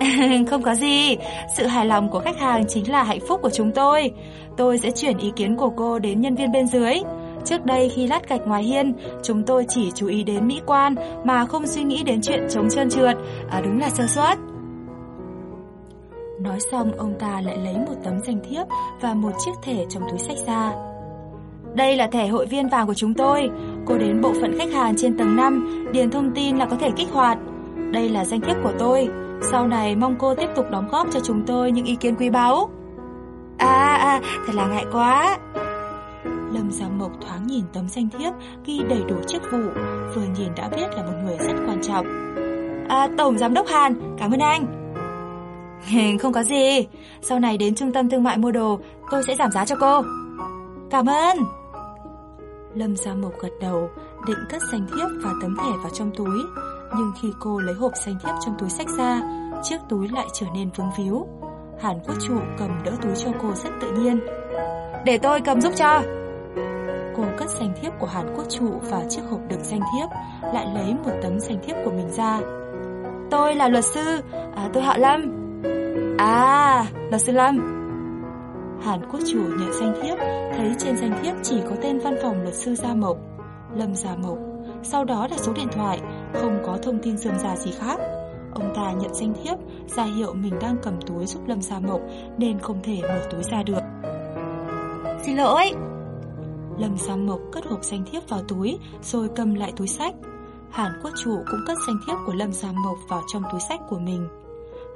Không có gì, sự hài lòng của khách hàng chính là hạnh phúc của chúng tôi. Tôi sẽ chuyển ý kiến của cô đến nhân viên bên dưới. Trước đây khi lát gạch ngoài hiên, chúng tôi chỉ chú ý đến mỹ quan mà không suy nghĩ đến chuyện chống trơn trượt, à đúng là sơ suất. Nói xong ông ta lại lấy một tấm danh thiếp và một chiếc thẻ trong túi sách ra. Đây là thẻ hội viên vàng của chúng tôi. Cô đến bộ phận khách hàng trên tầng 5, điền thông tin là có thể kích hoạt. Đây là danh thiếp của tôi. Sau này mong cô tiếp tục đóng góp cho chúng tôi những ý kiến quý báu. À, à, thật là ngại quá. Lâm Gia Mộc thoáng nhìn tấm danh thiếp ghi đầy đủ chức vụ, vừa nhìn đã biết là một người rất quan trọng. À, Tổng Giám đốc Hàn, cảm ơn anh. Không có gì, sau này đến trung tâm thương mại mua đồ, tôi sẽ giảm giá cho cô. Cảm ơn. Lâm Gia Mộc gật đầu, định cất danh thiếp và tấm thẻ vào trong túi. Nhưng khi cô lấy hộp danh thiếp trong túi sách ra, chiếc túi lại trở nên vướng víu. Hàn Quốc Trụ cầm đỡ túi cho cô rất tự nhiên. Để tôi cầm giúp cho. Cô cất danh thiếp của Hàn Quốc Trụ vào chiếc hộp đựng danh thiếp, lại lấy một tấm danh thiếp của mình ra. Tôi là luật sư, à, tôi họ Lâm. À, luật sư Lâm. Hàn Quốc Chủ nhận danh thiếp, thấy trên danh thiếp chỉ có tên văn phòng luật sư Gia Mộc, Lâm Gia Mộc. Sau đó là số điện thoại, không có thông tin dườm già gì khác. Ông ta nhận danh thiếp, ra hiệu mình đang cầm túi giúp Lâm Gia Mộc nên không thể mở túi ra được. Xin lỗi, Lâm Giang Mộc cất hộp danh thiếp vào túi rồi cầm lại túi sách. Hàn Quốc Chủ cũng cất danh thiếp của Lâm Giang Mộc vào trong túi sách của mình.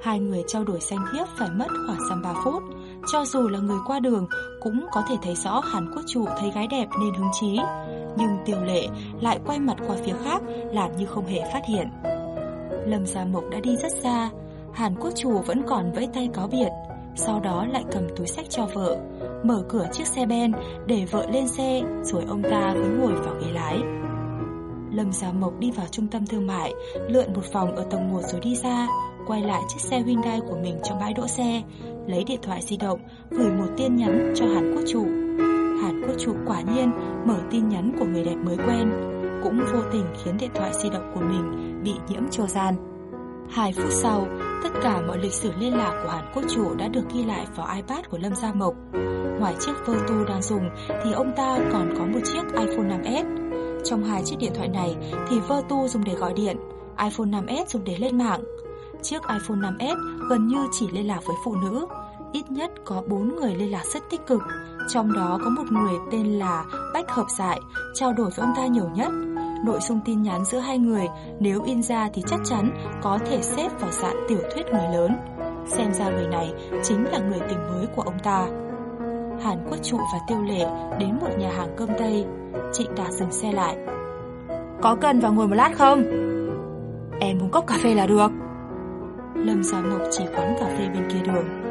Hai người trao đổi danh thiếp phải mất khoảng dăm ba phút. Cho dù là người qua đường cũng có thể thấy rõ Hàn Quốc Chủ thấy gái đẹp nên hứng chí. Nhưng Tiêu Lệ lại quay mặt qua phía khác làm như không hề phát hiện. Lâm Gia Mộc đã đi rất xa, Hàn Quốc Chủ vẫn còn vẫy tay cáo biệt, sau đó lại cầm túi sách cho vợ mở cửa chiếc xe ben để vợ lên xe rồi ông ta cứ ngồi vào ghế lái. Lâm Gia Mộc đi vào trung tâm thương mại, lượn một vòng ở tầng 1 rồi đi ra, quay lại chiếc xe Hyundai của mình trong bãi đỗ xe, lấy điện thoại di động, gửi một tin nhắn cho Hàn Quốc chủ. Hàn Quốc chủ quả nhiên mở tin nhắn của người đẹp mới quen, cũng vô tình khiến điện thoại di động của mình bị nhiễm trô gian. Hai phút sau, tất cả mọi lịch sử liên lạc của Hàn Quốc chủ đã được ghi lại vào iPad của Lâm Gia Mộc. Ngoài chiếc Vertu đang dùng thì ông ta còn có một chiếc iPhone 5S. Trong hai chiếc điện thoại này thì Vertu dùng để gọi điện, iPhone 5S dùng để lên mạng. Chiếc iPhone 5S gần như chỉ liên lạc với phụ nữ, ít nhất có 4 người liên lạc rất tích cực, trong đó có một người tên là Bách Hợp Dại, trao đổi với ông ta nhiều nhất. Nội dung tin nhắn giữa hai người nếu in ra thì chắc chắn có thể xếp vào dạng tiểu thuyết người lớn. Xem ra người này chính là người tình mới của ông ta. Hàn Quốc Trụ và Tiêu Lệ đến một nhà hàng cơm Tây. Chị đã dừng xe lại. Có cần vào ngồi một lát không? Em uống cốc cà phê là được. Lâm Gia Mộc chỉ quán cà phê bên kia đường.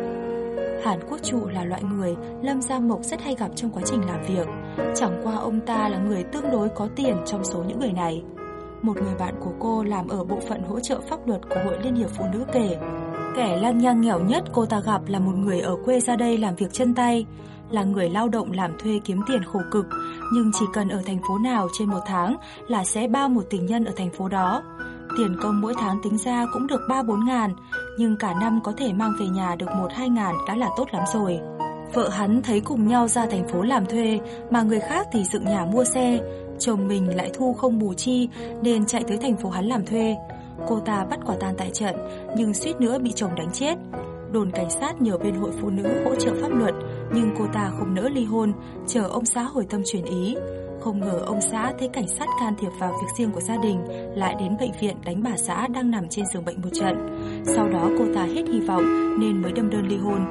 Hàn Quốc Trụ là loại người Lâm Gia Mộc rất hay gặp trong quá trình làm việc. Chẳng qua ông ta là người tương đối có tiền trong số những người này. Một người bạn của cô làm ở bộ phận hỗ trợ pháp luật của Hội Liên hiệp Phụ nữ kể Kẻ lang nhang nghèo nhất cô ta gặp là một người ở quê ra đây làm việc chân tay là người lao động làm thuê kiếm tiền khổ cực, nhưng chỉ cần ở thành phố nào trên một tháng là sẽ bao một tình nhân ở thành phố đó. Tiền công mỗi tháng tính ra cũng được 3-4 ngàn, nhưng cả năm có thể mang về nhà được một hai ngàn đã là tốt lắm rồi. Vợ hắn thấy cùng nhau ra thành phố làm thuê, mà người khác thì dựng nhà mua xe. Chồng mình lại thu không bù chi nên chạy tới thành phố hắn làm thuê. Cô ta bắt quả tang tại trận nhưng suýt nữa bị chồng đánh chết. Đồn cảnh sát nhờ bên hội phụ nữ hỗ trợ pháp luật nhưng cô ta không nỡ ly hôn, chờ ông xã hồi tâm chuyển ý. Không ngờ ông xã thấy cảnh sát can thiệp vào việc riêng của gia đình lại đến bệnh viện đánh bà xã đang nằm trên giường bệnh một trận. Sau đó cô ta hết hy vọng nên mới đâm đơn ly hôn.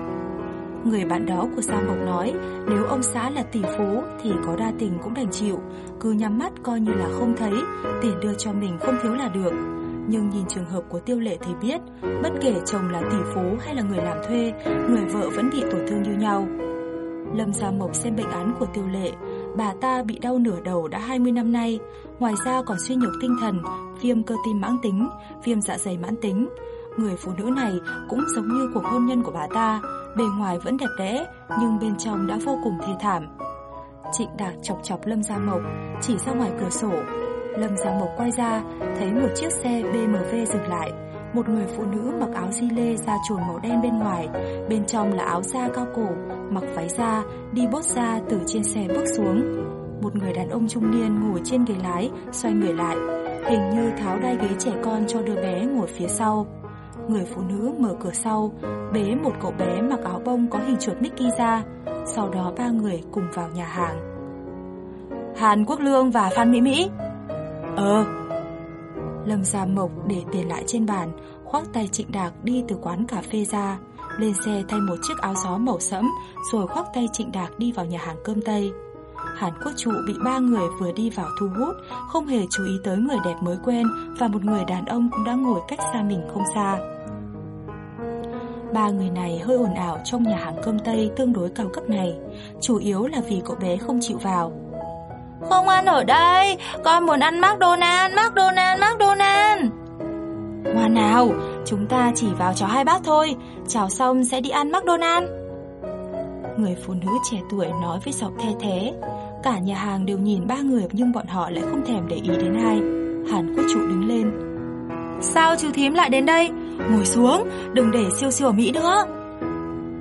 Người bạn đó của Sa Mộc nói nếu ông xã là tỷ phú thì có đa tình cũng đành chịu, cứ nhắm mắt coi như là không thấy, tiền đưa cho mình không thiếu là được. Nhưng nhìn trường hợp của tiêu lệ thì biết, bất kể chồng là tỷ phú hay là người làm thuê, người vợ vẫn bị tổn thương như nhau. Lâm Gia Mộc xem bệnh án của tiêu lệ, bà ta bị đau nửa đầu đã 20 năm nay, ngoài ra còn suy nhược tinh thần, viêm cơ tim mãn tính, viêm dạ dày mãn tính. Người phụ nữ này cũng giống như cuộc hôn nhân của bà ta, bề ngoài vẫn đẹp đẽ, nhưng bên trong đã vô cùng thê thảm. Trịnh Đạc chọc chọc Lâm Gia Mộc, chỉ ra ngoài cửa sổ. Lâm Gia Mộc quay ra, thấy một chiếc xe BMW dừng lại. Một người phụ nữ mặc áo di lê da trồn màu đen bên ngoài, bên trong là áo da cao cổ, mặc váy da, đi bốt da từ trên xe bước xuống. Một người đàn ông trung niên ngồi trên ghế lái, xoay người lại, hình như tháo đai ghế trẻ con cho đứa bé ngồi phía sau. Người phụ nữ mở cửa sau, bế một cậu bé mặc áo bông có hình chuột Mickey ra. Sau đó ba người cùng vào nhà hàng. Hàn Quốc Lương và Phan Mỹ Mỹ. Ờ. Lâm Gia Mộc để tiền lại trên bàn, khoác tay Trịnh Đạc đi từ quán cà phê ra, lên xe thay một chiếc áo gió màu sẫm, rồi khoác tay Trịnh Đạc đi vào nhà hàng cơm Tây. Hàn Quốc trụ bị ba người vừa đi vào thu hút, không hề chú ý tới người đẹp mới quen và một người đàn ông cũng đã ngồi cách xa mình không xa. Ba người này hơi ồn ào trong nhà hàng cơm Tây tương đối cao cấp này, chủ yếu là vì cậu bé không chịu vào. Không ăn ở đây, con muốn ăn McDonald, McDonald, McDonald. Ngoan nào, chúng ta chỉ vào chào hai bác thôi, chào xong sẽ đi ăn McDonald. Người phụ nữ trẻ tuổi nói với giọng the thế. Cả nhà hàng đều nhìn ba người nhưng bọn họ lại không thèm để ý đến ai. Hàn Quốc trụ đứng lên. Sao chú thím lại đến đây? Ngồi xuống, đừng để siêu siêu ở Mỹ nữa.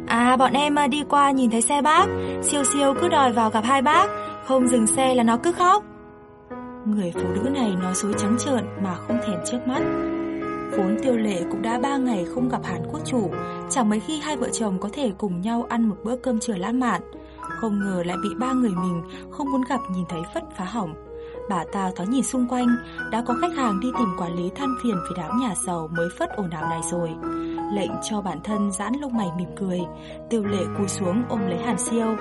À bọn em à, đi qua nhìn thấy xe bác, siêu siêu cứ đòi vào gặp hai bác, không dừng xe là nó cứ khóc. Người phụ nữ này nói dối trắng trợn mà không thèm trước mắt. Vốn tiêu lệ cũng đã ba ngày không gặp Hàn Quốc chủ, chẳng mấy khi hai vợ chồng có thể cùng nhau ăn một bữa cơm trưa lãng mạn. Không ngờ lại bị ba người mình không muốn gặp nhìn thấy phất phá hỏng. Bà ta thoáng nhìn xung quanh, đã có khách hàng đi tìm quản lý than phiền vì đám nhà giàu mới phất ồn ào này rồi. Lệnh cho bản thân giãn lông mày mỉm cười, tiêu lệ cúi xuống ôm lấy Hàn Siêu.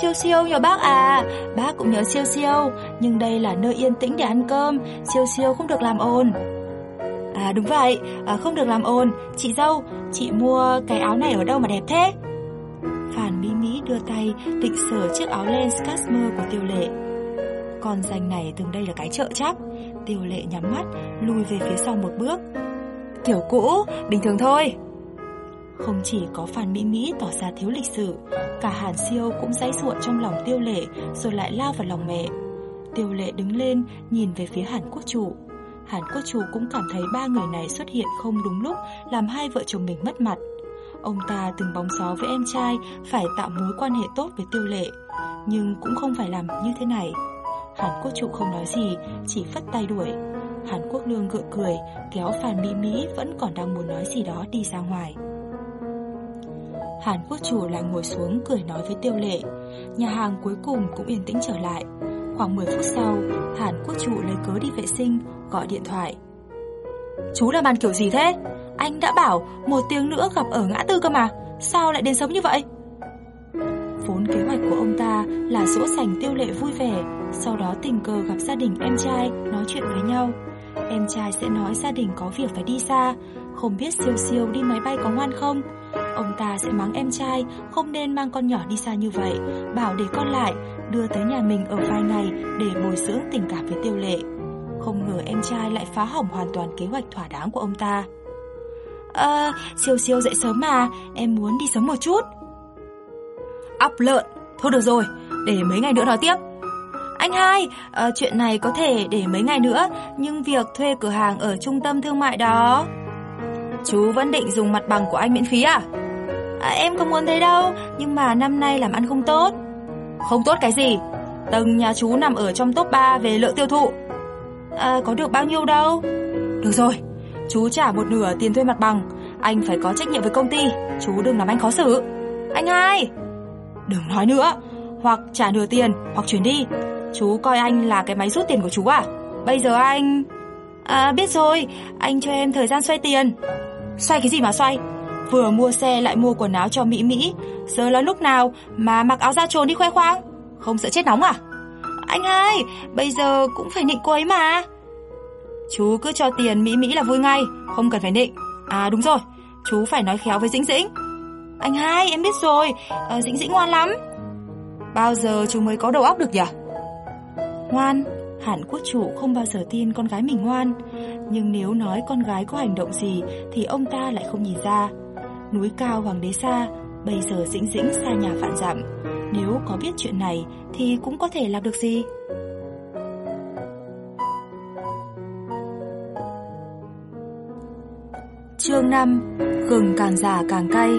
Siêu siêu nhờ bác à, bác cũng nhớ siêu siêu, nhưng đây là nơi yên tĩnh để ăn cơm, siêu siêu không được làm ồn. À đúng vậy, à, không được làm ồn, chị dâu, chị mua cái áo này ở đâu mà đẹp thế? Phản Mỹ Mỹ đưa tay định sờ chiếc áo len Cashmere của tiêu lệ. Con danh này từng đây là cái chợ chắc. Tiêu lệ nhắm mắt, lùi về phía sau một bước. Kiểu cũ, bình thường thôi. Không chỉ có Phan Mỹ Mỹ tỏ ra thiếu lịch sự, cả Hàn Siêu cũng dãy ruộng trong lòng Tiêu Lệ rồi lại lao vào lòng mẹ. Tiêu Lệ đứng lên, nhìn về phía Hàn Quốc Chủ. Hàn Quốc Chủ cũng cảm thấy ba người này xuất hiện không đúng lúc, làm hai vợ chồng mình mất mặt. Ông ta từng bóng gió với em trai phải tạo mối quan hệ tốt với Tiêu Lệ, nhưng cũng không phải làm như thế này. Hàn Quốc Trụ không nói gì, chỉ phất tay đuổi. Hàn Quốc Lương gượng cười, kéo Phan Mỹ Mỹ vẫn còn đang muốn nói gì đó đi ra ngoài. Hàn Quốc Chủ lại ngồi xuống cười nói với Tiêu Lệ. Nhà hàng cuối cùng cũng yên tĩnh trở lại. Khoảng 10 phút sau, Hàn Quốc Chủ lấy cớ đi vệ sinh, gọi điện thoại. Chú là bàn kiểu gì thế? Anh đã bảo một tiếng nữa gặp ở ngã tư cơ mà, sao lại đến sớm như vậy? Vốn kế hoạch của ông ta là dỗ dành tiêu lệ vui vẻ, sau đó tình cờ gặp gia đình em trai nói chuyện với nhau. Em trai sẽ nói gia đình có việc phải đi xa, không biết siêu siêu đi máy bay có ngoan không. Ông ta sẽ mắng em trai không nên mang con nhỏ đi xa như vậy, bảo để con lại, đưa tới nhà mình ở vài ngày để bồi dưỡng tình cảm với tiêu lệ. Không ngờ em trai lại phá hỏng hoàn toàn kế hoạch thỏa đáng của ông ta. À, siêu siêu dậy sớm mà, em muốn đi sớm một chút. Óc lợn, thôi được rồi, để mấy ngày nữa nói tiếp. Anh hai, à, chuyện này có thể để mấy ngày nữa, nhưng việc thuê cửa hàng ở trung tâm thương mại đó... Chú vẫn định dùng mặt bằng của anh miễn phí à? À em không muốn thế đâu, nhưng mà năm nay làm ăn không tốt. Không tốt cái gì? Tầng nhà chú nằm ở trong top 3 về lượng tiêu thụ. À, có được bao nhiêu đâu? Được rồi, chú trả một nửa tiền thuê mặt bằng. Anh phải có trách nhiệm với công ty, chú đừng làm anh khó xử. Anh hai! Đừng nói nữa, hoặc trả nửa tiền hoặc chuyển đi. Chú coi anh là cái máy rút tiền của chú à? Bây giờ anh... À biết rồi, anh cho em thời gian xoay tiền. Xoay cái gì mà xoay? Vừa mua xe lại mua quần áo cho Mỹ Mỹ, giờ là lúc nào mà mặc áo da trồn đi khoe khoang? Không sợ chết nóng à? Anh hai, bây giờ cũng phải nịnh cô ấy mà. Chú cứ cho tiền Mỹ Mỹ là vui ngay, không cần phải nịnh. À đúng rồi, chú phải nói khéo với Dĩnh Dĩnh. Anh hai, em biết rồi, à, Dĩnh Dĩnh ngoan lắm. Bao giờ chú mới có đầu óc được nhỉ? Ngoan, hẳn quốc chủ không bao giờ tin con gái mình ngoan. Nhưng nếu nói con gái có hành động gì thì ông ta lại không nhìn ra. Núi cao hoàng đế xa, bây giờ dĩnh dĩnh xa nhà vạn dặm. Nếu có biết chuyện này thì cũng có thể làm được gì? Chương 5 Gừng càng già càng cay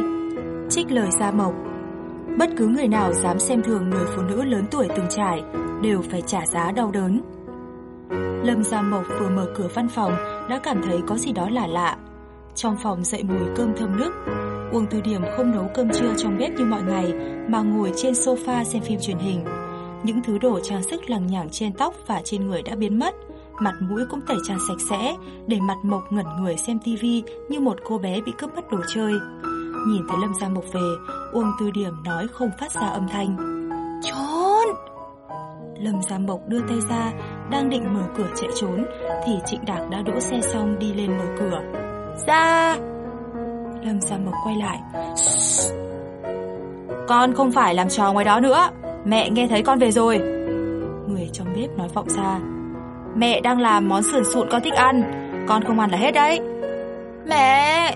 Trích lời Gia Mộc Bất cứ người nào dám xem thường người phụ nữ lớn tuổi từng trải đều phải trả giá đau đớn. Lâm Gia Mộc vừa mở cửa văn phòng đã cảm thấy có gì đó lạ lạ. Trong phòng dậy mùi cơm thơm nức. Uông Từ Điểm không nấu cơm trưa trong bếp như mọi ngày mà ngồi trên sofa xem phim truyền hình. Những thứ đồ trang sức lằng nhằng trên tóc và trên người đã biến mất. Mặt mũi cũng tẩy trang sạch sẽ để mặt Mộc ngẩn người xem tivi như một cô bé bị cướp mất đồ chơi. Nhìn thấy Lâm Gia Mộc về, Uông Tư Điểm nói không phát ra âm thanh. Trốn! Lâm Gia Mộc đưa tay ra, đang định mở cửa chạy trốn, thì Trịnh Đạc đã đỗ xe xong đi lên mở cửa. Ra! Lâm Gia Mộc quay lại. Con không phải làm trò ngoài đó nữa, mẹ nghe thấy con về rồi. Người trong bếp nói vọng ra. Mẹ đang làm món sườn sụn con thích ăn, con không ăn là hết đấy. Mẹ!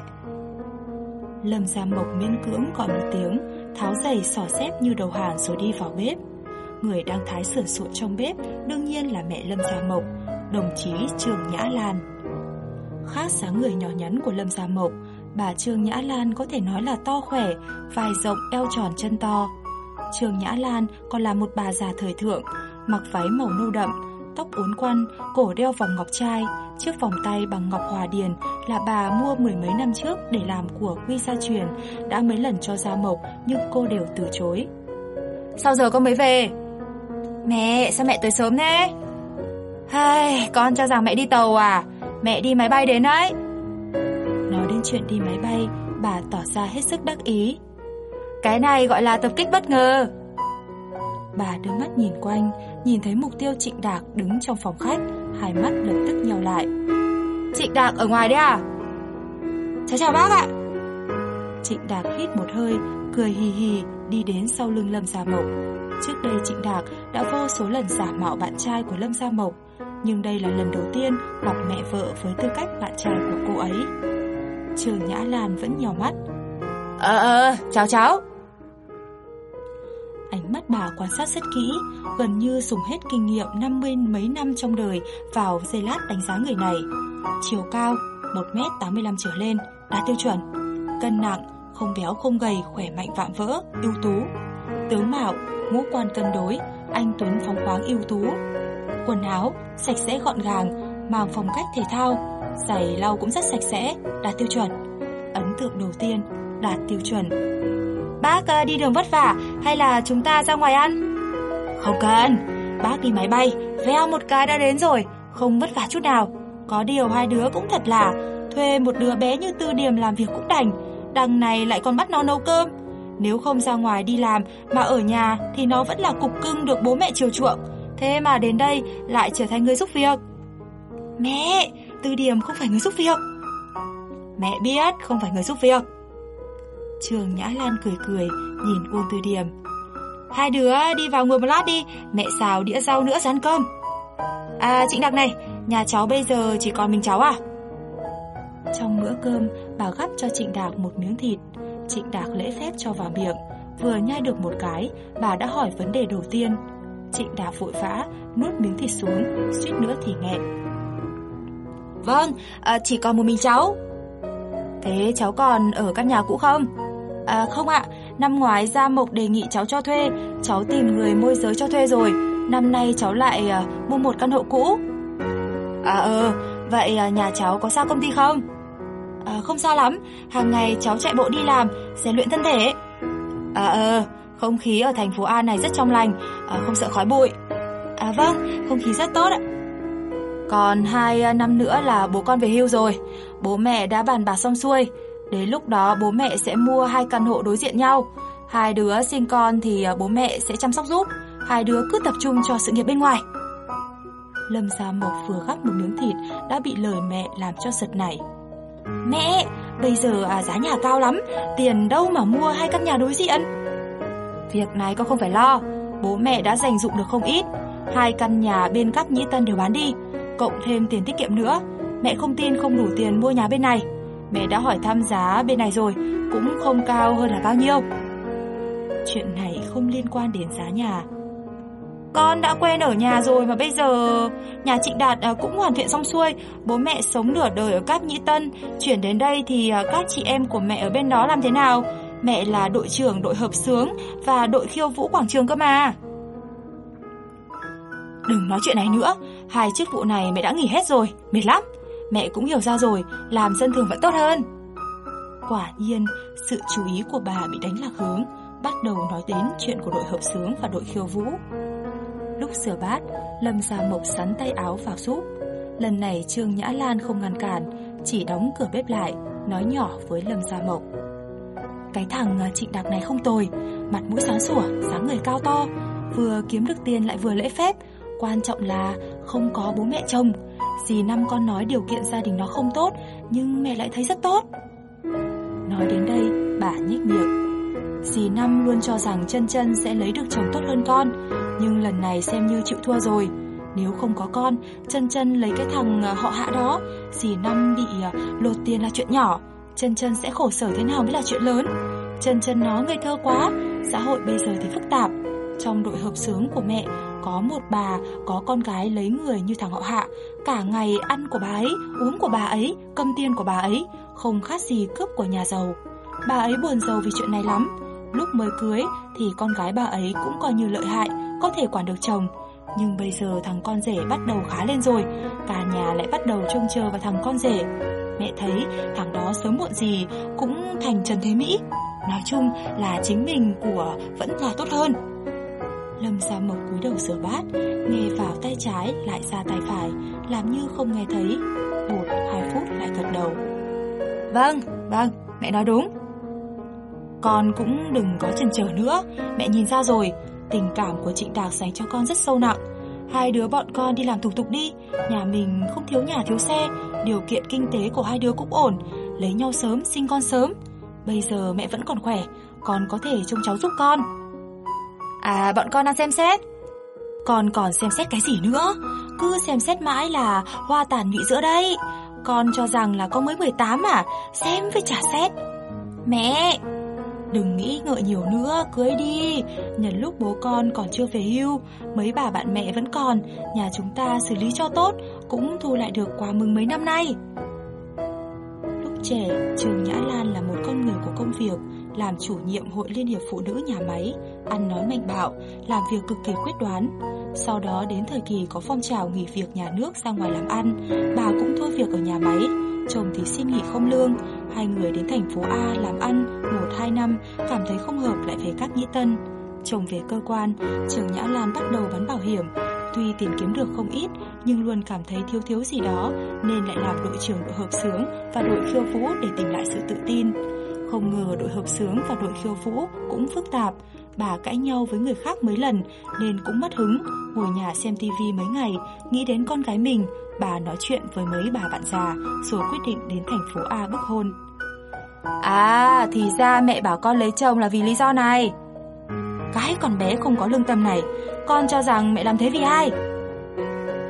Lâm Gia Mộc miễn cưỡng gọi một tiếng, tháo giày sỏ xếp như đầu hàng rồi đi vào bếp. Người đang thái sườn sụn trong bếp đương nhiên là mẹ Lâm Gia Mộc, đồng chí Trường Nhã Lan. Khác sáng người nhỏ nhắn của Lâm Gia Mộc, bà Trương Nhã Lan có thể nói là to khỏe, vai rộng, eo tròn chân to. Trương Nhã Lan còn là một bà già thời thượng, mặc váy màu nâu đậm, tóc uốn quăn, cổ đeo vòng ngọc trai, chiếc vòng tay bằng ngọc hòa điền là bà mua mười mấy năm trước để làm của quy gia truyền, đã mấy lần cho Gia Mộc nhưng cô đều từ chối. Sao giờ con mới về? Mẹ, sao mẹ tới sớm thế? Hai, con cho rằng mẹ đi tàu à? Mẹ đi máy bay đến đấy. Nói chuyện đi máy bay, bà tỏ ra hết sức đắc ý. Cái này gọi là tập kích bất ngờ. Bà đưa mắt nhìn quanh, nhìn thấy mục tiêu Trịnh Đạc đứng trong phòng khách, hai mắt lập tức nhào lại. Trịnh Đạc ở ngoài đấy à? Cháu chào bác ạ. Trịnh Đạc hít một hơi, cười hì hì đi đến sau lưng Lâm Gia Mộc. Trước đây Trịnh Đạc đã vô số lần giả mạo bạn trai của Lâm Gia Mộc, nhưng đây là lần đầu tiên gặp mẹ vợ với tư cách bạn trai của cô ấy. Trường Nhã Lan vẫn nhào mắt. Ờ ờ, chào cháu. Ánh mắt bà quan sát rất kỹ, gần như dùng hết kinh nghiệm 50 mấy năm trong đời vào giây lát đánh giá người này. Chiều cao 1m85 trở lên, đạt tiêu chuẩn. Cân nặng, không béo không gầy, khỏe mạnh vạm vỡ, ưu tú. Tướng mạo, ngũ quan cân đối, anh Tuấn phóng khoáng ưu tú. Quần áo, sạch sẽ gọn gàng, mang phong cách thể thao, giày lau cũng rất sạch sẽ, đạt tiêu chuẩn. Ấn tượng đầu tiên, đạt tiêu chuẩn. Bác ờ, đi đường vất vả hay là chúng ta ra ngoài ăn? Không cần, bác đi máy bay, veo một cái đã đến rồi, không vất vả chút nào. Có điều hai đứa cũng thật là, thuê một đứa bé như tư điểm làm việc cũng đành, đằng này lại còn bắt nó nấu cơm. Nếu không ra ngoài đi làm mà ở nhà thì nó vẫn là cục cưng được bố mẹ chiều chuộng. Thế mà đến đây lại trở thành người giúp việc. Mẹ, tư điểm không phải người giúp việc. Mẹ biết không phải người giúp việc. Trường Nhã Lan cười cười, nhìn Uông Tư Điểm. Hai đứa đi vào ngồi một lát đi, mẹ xào đĩa rau nữa rán cơm. À Trịnh Đặc này, nhà cháu bây giờ chỉ còn mình cháu à? Trong bữa cơm, bà gắp cho Trịnh Đạc một miếng thịt. Trịnh Đạc lễ phép cho vào miệng. Vừa nhai được một cái, bà đã hỏi vấn đề đầu tiên. Trịnh Đạc vội vã, nuốt miếng thịt xuống, suýt nữa thì nghẹn. Vâng, à, chỉ còn một mình cháu. Thế cháu còn ở căn nhà cũ không? À không ạ, năm ngoái Gia Mộc đề nghị cháu cho thuê, cháu tìm người môi giới cho thuê rồi. Năm nay cháu lại à, mua một căn hộ cũ. À ờ, vậy à, nhà cháu có xa công ty không? À, không xa lắm, hàng ngày cháu chạy bộ đi làm, rèn luyện thân thể. À ờ, không khí ở thành phố A này rất trong lành, à, không sợ khói bụi. À vâng, không khí rất tốt ạ. Còn hai à, năm nữa là bố con về hưu rồi, bố mẹ đã bàn bạc xong xuôi. Đến lúc đó bố mẹ sẽ mua hai căn hộ đối diện nhau. Hai đứa sinh con thì à, bố mẹ sẽ chăm sóc giúp, hai đứa cứ tập trung cho sự nghiệp bên ngoài. Lâm Gia Mộc vừa gắp một miếng thịt đã bị lời mẹ làm cho giật nảy. Mẹ, bây giờ à, giá nhà cao lắm, tiền đâu mà mua hai căn nhà đối diện? Việc này con không phải lo, bố mẹ đã dành dụng được không ít. Hai căn nhà bên cắp Nhĩ Tân đều bán đi, cộng thêm tiền tiết kiệm nữa. Mẹ không tin không đủ tiền mua nhà bên này. Mẹ đã hỏi thăm giá bên này rồi, cũng không cao hơn là bao nhiêu. Chuyện này không liên quan đến giá nhà. Con đã quen ở nhà rồi mà bây giờ nhà Trịnh Đạt à, cũng hoàn thiện xong xuôi, bố mẹ sống nửa đời ở cát Nhĩ Tân, chuyển đến đây thì à, các chị em của mẹ ở bên đó làm thế nào? Mẹ là đội trưởng đội hợp sướng và đội khiêu vũ quảng trường cơ mà. Đừng nói chuyện này nữa, hai chức vụ này mẹ đã nghỉ hết rồi, mệt lắm. Mẹ cũng hiểu ra rồi, làm dân thường vẫn tốt hơn. Quả nhiên, sự chú ý của bà bị đánh lạc hướng, bắt đầu nói đến chuyện của đội hợp sướng và đội khiêu vũ. Lúc sửa bát, Lâm Gia Mộc sắn tay áo vào giúp. Lần này Trương Nhã Lan không ngăn cản, chỉ đóng cửa bếp lại, nói nhỏ với Lâm Gia Mộc. Cái thằng à, trịnh đặc này không tồi, mặt mũi sáng sủa, dáng người cao to, vừa kiếm được tiền lại vừa lễ phép, quan trọng là không có bố mẹ chồng. Dì năm con nói điều kiện gia đình nó không tốt, nhưng mẹ lại thấy rất tốt. Nói đến đây, bà nhếch miệng. Dì năm luôn cho rằng chân chân sẽ lấy được chồng tốt hơn con, nhưng lần này xem như chịu thua rồi. Nếu không có con, chân chân lấy cái thằng ờ, họ hạ đó, dì năm bị ờ, lột tiền là chuyện nhỏ, chân chân sẽ khổ sở thế nào mới là chuyện lớn. Chân chân nó ngây thơ quá, xã hội bây giờ thì phức tạp. Trong đội hợp sướng của mẹ có một bà có con gái lấy người như thằng họ hạ, cả ngày ăn của bà ấy, uống của bà ấy, cầm tiền của bà ấy, không khác gì cướp của nhà giàu. Bà ấy buồn giàu vì chuyện này lắm. Lúc mới cưới thì con gái bà ấy cũng coi như lợi hại, có thể quản được chồng. Nhưng bây giờ thằng con rể bắt đầu khá lên rồi, cả nhà lại bắt đầu trông chờ vào thằng con rể. Mẹ thấy thằng đó sớm muộn gì cũng thành Trần Thế Mỹ. Nói chung là chính mình của vẫn là tốt hơn. Lâm Gia Mộc cúi đầu sửa bát, nghe vào tay trái lại ra tay phải, làm như không nghe thấy. Một, hai phút lại gật đầu. Vâng, vâng, mẹ nói đúng. Con cũng đừng có chần chờ nữa, mẹ nhìn ra rồi, tình cảm của Trịnh Đạc dành cho con rất sâu nặng. Hai đứa bọn con đi làm thủ tục đi, nhà mình không thiếu nhà thiếu xe, điều kiện kinh tế của hai đứa cũng ổn, lấy nhau sớm, sinh con sớm. Bây giờ mẹ vẫn còn khỏe, con có thể trông cháu giúp con. À, bọn con đang xem xét. Con còn xem xét cái gì nữa? Cứ xem xét mãi là hoa tàn nhụy giữa đây. Con cho rằng là con mới 18 à? Xem với trả xét. Mẹ, đừng nghĩ ngợi nhiều nữa, cưới đi. Nhân lúc bố con còn chưa về hưu, mấy bà bạn mẹ vẫn còn, nhà chúng ta xử lý cho tốt, cũng thu lại được quà mừng mấy năm nay. Lúc trẻ, Trường Nhã Lan là một con người của công việc, làm chủ nhiệm hội Liên hiệp Phụ nữ nhà máy, ăn nói mạnh bạo, làm việc cực kỳ quyết đoán. Sau đó đến thời kỳ có phong trào nghỉ việc nhà nước ra ngoài làm ăn, bà cũng thôi việc ở nhà máy, chồng thì xin nghỉ không lương. Hai người đến thành phố A làm ăn một hai năm, cảm thấy không hợp lại về các nhĩ tân. Chồng về cơ quan, trường Nhã Lan bắt đầu bán bảo hiểm. Tuy tiền kiếm được không ít, nhưng luôn cảm thấy thiếu thiếu gì đó, nên lại làm đội trưởng đội hợp sướng và đội khiêu vũ để tìm lại sự tự tin. Không ngờ đội hợp sướng và đội khiêu vũ cũng phức tạp. Bà cãi nhau với người khác mấy lần nên cũng mất hứng. Ngồi nhà xem tivi mấy ngày, nghĩ đến con gái mình, bà nói chuyện với mấy bà bạn già rồi quyết định đến thành phố A bức hôn. À, thì ra mẹ bảo con lấy chồng là vì lý do này. Cái con bé không có lương tâm này, con cho rằng mẹ làm thế vì ai?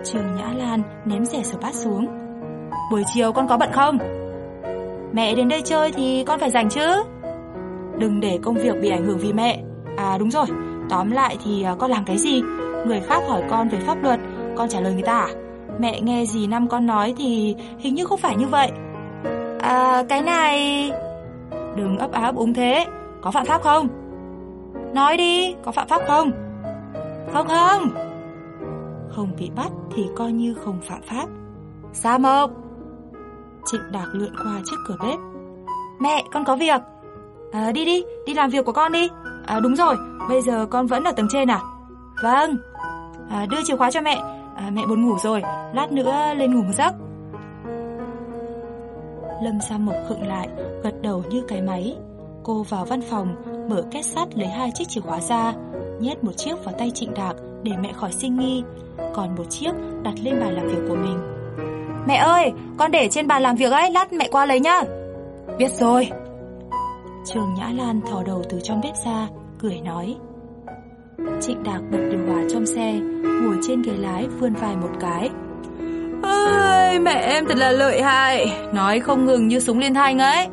Trường Nhã Lan ném rẻ sờ bát xuống. Buổi chiều con có bận không? Mẹ đến đây chơi thì con phải dành chứ? Đừng để công việc bị ảnh hưởng vì mẹ. À đúng rồi. Tóm lại thì à, con làm cái gì? Người khác hỏi con về pháp luật Con trả lời người ta à? Mẹ nghe gì năm con nói thì hình như không phải như vậy. À, cái này... Đừng ấp áp úng thế, có phạm pháp không? Nói đi, có phạm pháp không? Không không. Không bị bắt thì coi như không phạm pháp. Sa Mộc! Trịnh Đạc lượn qua trước cửa bếp. Mẹ, con có việc. À, Đi đi, đi làm việc của con đi. À, Đúng rồi, bây giờ con vẫn ở tầng trên à? Vâng. À, Đưa chìa khóa cho mẹ. À, Mẹ buồn ngủ rồi, lát nữa lên ngủ một giấc. Lâm Sa Mộc khựng lại, gật đầu như cái máy. Cô vào văn phòng, mở két sắt lấy hai chiếc chìa khóa ra nhét một chiếc vào tay Trịnh Đạc để mẹ khỏi sinh nghi, còn một chiếc đặt lên bàn làm việc của mình. Mẹ ơi, con để trên bàn làm việc ấy, lát mẹ qua lấy nhá. Biết rồi. Trường Nhã Lan thò đầu từ trong bếp ra, cười nói. Trịnh Đạc bật điều hòa trong xe, ngồi trên ghế lái vươn vai một cái. Ơi, mẹ em thật là lợi hại, nói không ngừng như súng liên thanh ấy.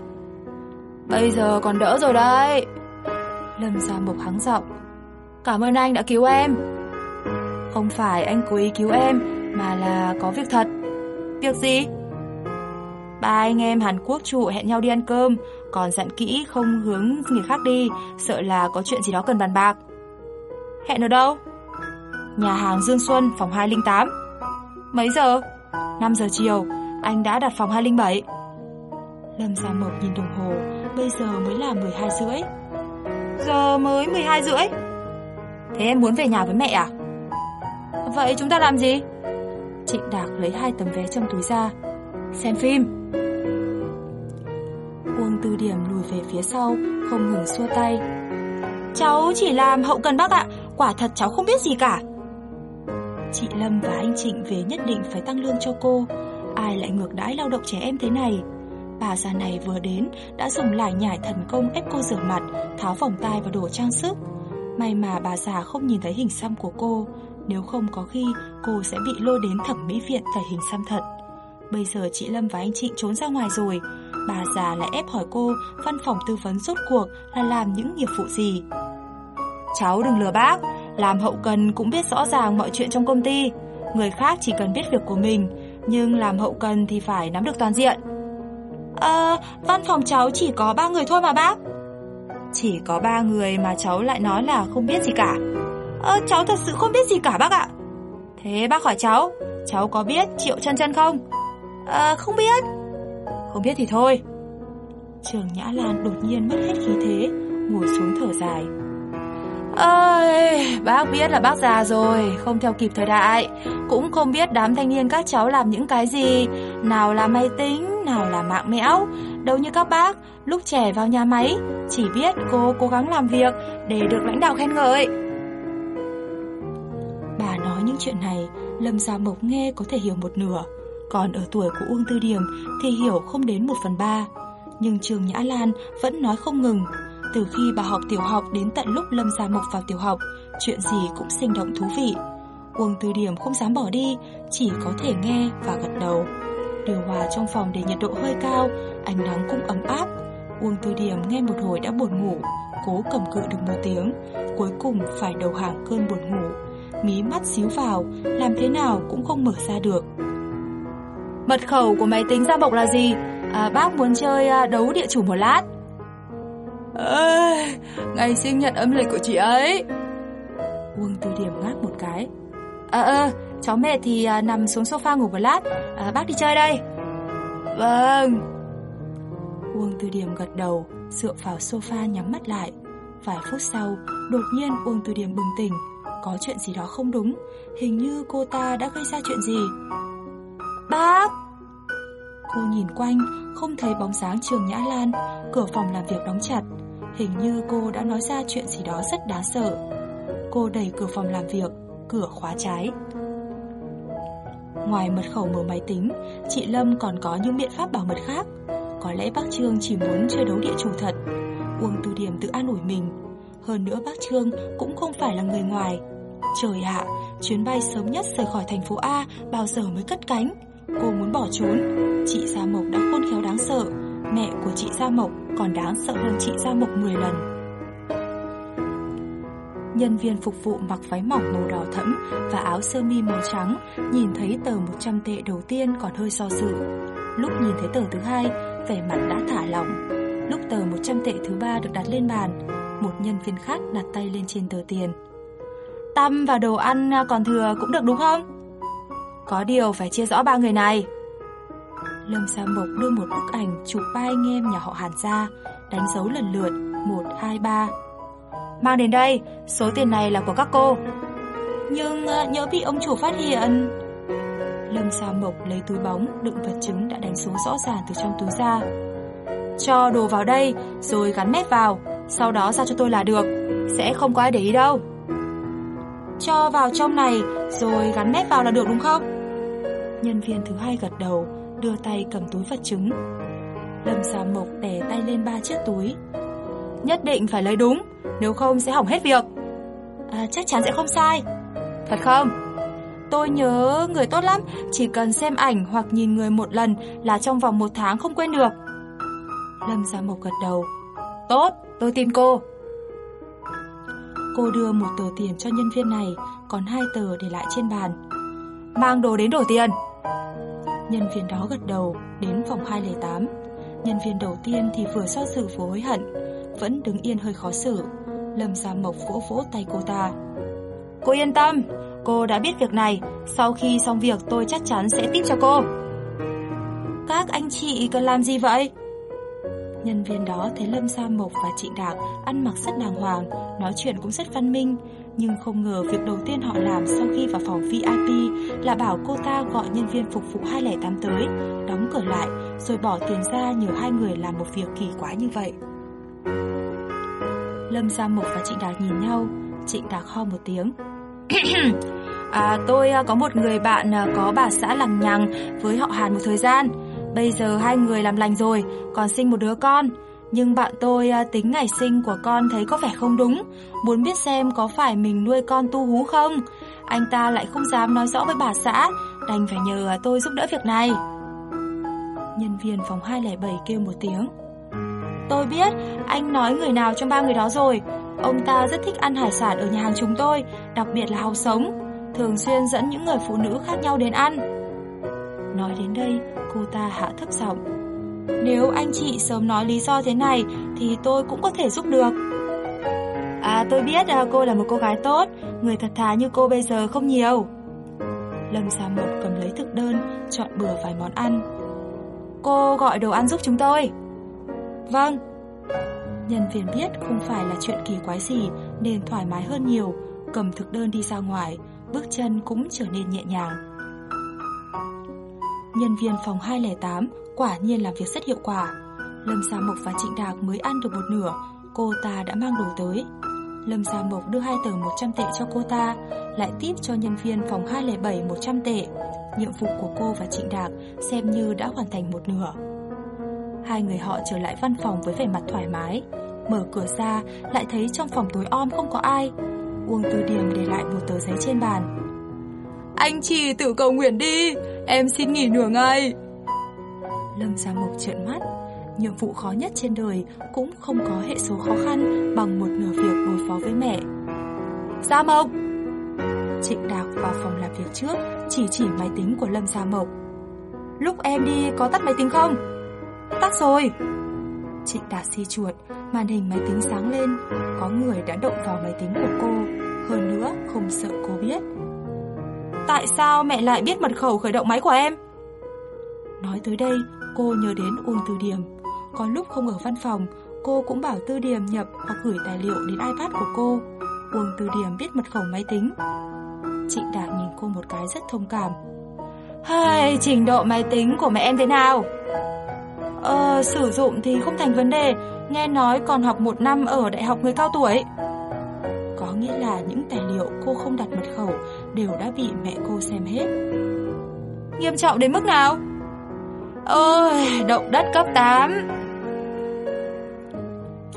Bây giờ còn đỡ rồi đấy. Lâm Gia Mộc hắng giọng. Cảm ơn anh đã cứu em Không phải anh cố ý cứu em Mà là có việc thật Việc gì? Ba anh em Hàn Quốc trụ hẹn nhau đi ăn cơm Còn dặn kỹ không hướng người khác đi Sợ là có chuyện gì đó cần bàn bạc Hẹn ở đâu? Nhà hàng Dương Xuân phòng 208 Mấy giờ? 5 giờ chiều Anh đã đặt phòng 207 Lâm Gia Mộc nhìn đồng hồ Bây giờ mới là 12 rưỡi Giờ mới 12 rưỡi Thế em muốn về nhà với mẹ à? Vậy chúng ta làm gì? Trịnh Đạc lấy hai tấm vé trong túi ra, Xem phim. Uông Tư Điểm lùi về phía sau, Không ngừng xua tay. Cháu chỉ làm hậu cần bác ạ, Quả thật cháu không biết gì cả. Chị Lâm và anh Trịnh về nhất định phải tăng lương cho cô. Ai lại ngược đãi lao động trẻ em thế này? Bà già này vừa đến, Đã dùng lại nhải thần công ép cô rửa mặt, Tháo vòng tai và đồ trang sức. May mà bà già không nhìn thấy hình xăm của cô. Nếu không có khi cô sẽ bị lôi đến thẩm mỹ viện cải hình xăm thật. Bây giờ chị Lâm và anh Trịnh trốn ra ngoài rồi. Bà già lại ép hỏi cô Văn phòng tư vấn rốt cuộc là làm những nghiệp vụ gì? Cháu đừng lừa bác Làm hậu cần cũng biết rõ ràng mọi chuyện trong công ty. Người khác chỉ cần biết việc của mình Nhưng làm hậu cần thì phải nắm được toàn diện. Ờ, văn phòng cháu chỉ có ba người thôi mà bác. Chỉ có ba người mà cháu lại nói là không biết gì cả. Ơ, cháu thật sự không biết gì cả, bác ạ. Thế bác hỏi cháu Cháu có biết Triệu chân chân không? À không biết. Không biết thì thôi. Trường Nhã Lan đột nhiên mất hết khí thế, Ngồi xuống thở dài. Ơi, bác biết là bác già rồi, Không theo kịp thời đại. Cũng không biết đám thanh niên các cháu làm những cái gì. Nào là máy tính, Nào là mạng mẽo. Đâu như các bác, Lúc trẻ vào nhà máy, Chỉ biết cô cố gắng làm việc Để được lãnh đạo khen ngợi những chuyện này Lâm Gia Mộc nghe có thể hiểu một nửa Còn ở tuổi của Uông Tư Điểm Thì hiểu không đến một phần ba Nhưng Trường Nhã Lan vẫn nói không ngừng từ khi bà học tiểu học đến tận lúc Lâm Gia Mộc vào tiểu học, chuyện gì cũng sinh động thú vị. Uông Tư Điểm không dám bỏ đi, chỉ có thể nghe và gật đầu. Điều hòa trong phòng để nhiệt độ hơi cao, ánh nắng cũng ấm áp. Uông Tư Điểm nghe một hồi đã buồn ngủ, cố cầm cự được một tiếng, cuối cùng phải đầu hàng cơn buồn ngủ. Mí mắt xíu vào, làm thế nào cũng không mở ra được. Mật khẩu của máy tính Gia Mộc là gì? À, bác muốn chơi à, đấu địa chủ một lát. Ê, ngày sinh nhật âm lịch của chị ấy. Uông Tư Điểm ngáp một cái. À cháu mệt thì à, nằm xuống sofa ngủ một lát. À, Bác đi chơi đây. Vâng. Uông Tư Điểm gật đầu Dựa vào sofa nhắm mắt lại. Vài phút sau Đột nhiên Uông Tư Điểm bừng tỉnh có chuyện gì đó không đúng. Hình như cô ta đã gây ra chuyện gì? Bác! Cô nhìn quanh, Không thấy bóng dáng trường Nhã Lan. Cửa phòng làm việc đóng chặt. Hình như cô đã nói ra chuyện gì đó rất đáng sợ. Cô đẩy cửa phòng làm việc, Cửa khóa trái. Ngoài mật khẩu mở máy tính, Chị Lâm còn có những biện pháp bảo mật khác. Có lẽ bác Trương chỉ muốn chơi đấu địa chủ thật Uông Từ Điểm tự an ủi mình. Hơn nữa bác Trương cũng không phải là người ngoài. Trời ạ, chuyến bay sớm nhất rời khỏi thành phố A bao giờ mới cất cánh Cô muốn bỏ trốn Chị Gia Mộc đã khôn khéo đáng sợ Mẹ của chị Gia Mộc còn đáng sợ hơn chị Gia Mộc 10 lần. Nhân viên phục vụ mặc váy mỏng màu đỏ thẫm và áo sơ mi màu trắng nhìn thấy tờ 100 tệ đầu tiên còn hơi so dự. Lúc nhìn thấy tờ thứ hai, vẻ mặt đã thả lỏng. Lúc tờ 100 tệ thứ ba được đặt lên bàn, một nhân viên khác đặt tay lên trên tờ tiền. Tăm và đồ ăn à, còn thừa cũng được đúng không? Có điều phải chia rõ ba người này. Lâm Sa Mộc đưa một bức ảnh chụp ba anh em nhà họ Hàn ra, đánh dấu lần lượt 1, 2, 3. Mang đến đây, số tiền này là của các cô. Nhưng à, nhớ bị ông chủ phát hiện. Lâm Sa Mộc lấy túi bóng đựng vật chứng đã đánh số rõ ràng từ trong túi ra. Cho đồ vào đây rồi gắn mép vào, sau đó giao cho tôi là được, sẽ không có ai để ý đâu. Cho vào trong này rồi gắn mép vào là được đúng không? Nhân viên thứ hai gật đầu, đưa tay cầm túi vật chứng. Lâm Sa Mộc đè tay lên ba chiếc túi. Nhất định phải lấy đúng, nếu không sẽ hỏng hết việc. À, chắc chắn sẽ không sai. Thật không? Tôi nhớ người tốt lắm, chỉ cần xem ảnh hoặc nhìn người một lần là trong vòng một tháng không quên được. Lâm Gia Mộc gật đầu. Tốt, tôi tin cô. Cô đưa một tờ tiền cho nhân viên này, còn hai tờ để lại trên bàn. Mang đồ đến đổi tiền. Nhân viên đó gật đầu, đến phòng 208. Nhân viên đầu tiên thì vừa so dự vừa hối hận, vẫn đứng yên hơi khó xử. Lâm Gia Mộc vỗ vỗ tay cô ta. Cô yên tâm, cô đã biết việc này, sau khi xong việc tôi chắc chắn sẽ tiếp cho cô. Các anh chị cần làm gì vậy? Nhân viên đó thấy Lâm Gia Mộc và Trịnh Đạc ăn mặc rất đàng hoàng, nói chuyện cũng rất văn minh, nhưng không ngờ việc đầu tiên họ làm sau khi vào phòng VIP là bảo cô ta gọi nhân viên phục vụ 208 tới, đóng cửa lại, rồi bỏ tiền ra nhờ hai người làm một việc kỳ quá như vậy. Lâm Gia Mộc và Trịnh Đạc nhìn nhau, Trịnh Đạc ho một tiếng. à, tôi à, có một người bạn à, có bà xã lằng nhằng với họ Hàn một thời gian. Bây giờ hai người làm lành rồi, còn sinh một đứa con. Nhưng bạn tôi à, tính ngày sinh của con thấy có vẻ không đúng, muốn biết xem có phải mình nuôi con tu hú không. Anh ta lại không dám nói rõ với bà xã, đành phải nhờ tôi giúp đỡ việc này. Nhân viên phòng 207 kêu một tiếng. Tôi biết, anh nói người nào trong ba người đó rồi. Ông ta rất thích ăn hải sản ở nhà hàng chúng tôi, đặc biệt là hàu sống. Thường xuyên dẫn những người phụ nữ khác nhau đến ăn. Nói đến đây, cô ta hạ thấp giọng. Nếu anh chị sớm nói lý do thế này thì tôi cũng có thể giúp được. À tôi biết à, cô là một cô gái tốt, người thật thà như cô bây giờ không nhiều. Lâm Gia Mộc cầm lấy thực đơn, chọn bừa vài món ăn. Cô gọi đồ ăn giúp chúng tôi. Vâng. Nhân viên biết không phải là chuyện kỳ quái gì nên thoải mái hơn nhiều, cầm thực đơn đi ra ngoài, bước chân cũng trở nên nhẹ nhàng. Nhân viên phòng 208 quả nhiên làm việc rất hiệu quả. Lâm gia Mộc và Trịnh Đạc mới ăn được một nửa, cô ta đã mang đồ tới. Lâm gia Mộc đưa hai tờ 100 tệ cho cô ta, lại tiếp cho nhân viên phòng 207 100 tệ. Nhiệm vụ của cô và Trịnh Đạc xem như đã hoàn thành một nửa. Hai người họ trở lại văn phòng với vẻ mặt thoải mái. Mở cửa ra, lại thấy trong phòng tối om không có ai. Uông Tư Điểm để lại một tờ giấy trên bàn. Anh chị tự cầu nguyện đi, em xin nghỉ nửa ngày. Lâm Gia Mộc trợn mắt. Nhiệm vụ khó nhất trên đời cũng không có hệ số khó khăn bằng một nửa việc đối phó với mẹ. Gia Mộc! Trịnh Đạc vào phòng làm việc trước, chỉ chỉ máy tính của Lâm Gia Mộc. Lúc em đi có tắt máy tính không? Tắt rồi. Trịnh Đạc xi chuột, màn hình máy tính sáng lên, có người đã động vào máy tính của cô, hơn nữa không sợ cô biết. Tại sao mẹ lại biết mật khẩu khởi động máy của em? Nói tới đây, cô nhớ đến Uông Tư Điểm. Có lúc không ở văn phòng, cô cũng bảo Tư Điểm nhập hoặc gửi tài liệu đến iPad của cô. Uông Tư Điểm biết mật khẩu máy tính. Trịnh Đạc nhìn cô một cái rất thông cảm. Hay, trình độ máy tính của mẹ em thế nào? Ờ, sử dụng thì không thành vấn đề, nghe nói còn học một năm ở đại học người cao tuổi. Nghĩa là những tài liệu cô không đặt mật khẩu đều đã bị mẹ cô xem hết. Nghiêm trọng đến mức nào? Ôi, động đất cấp 8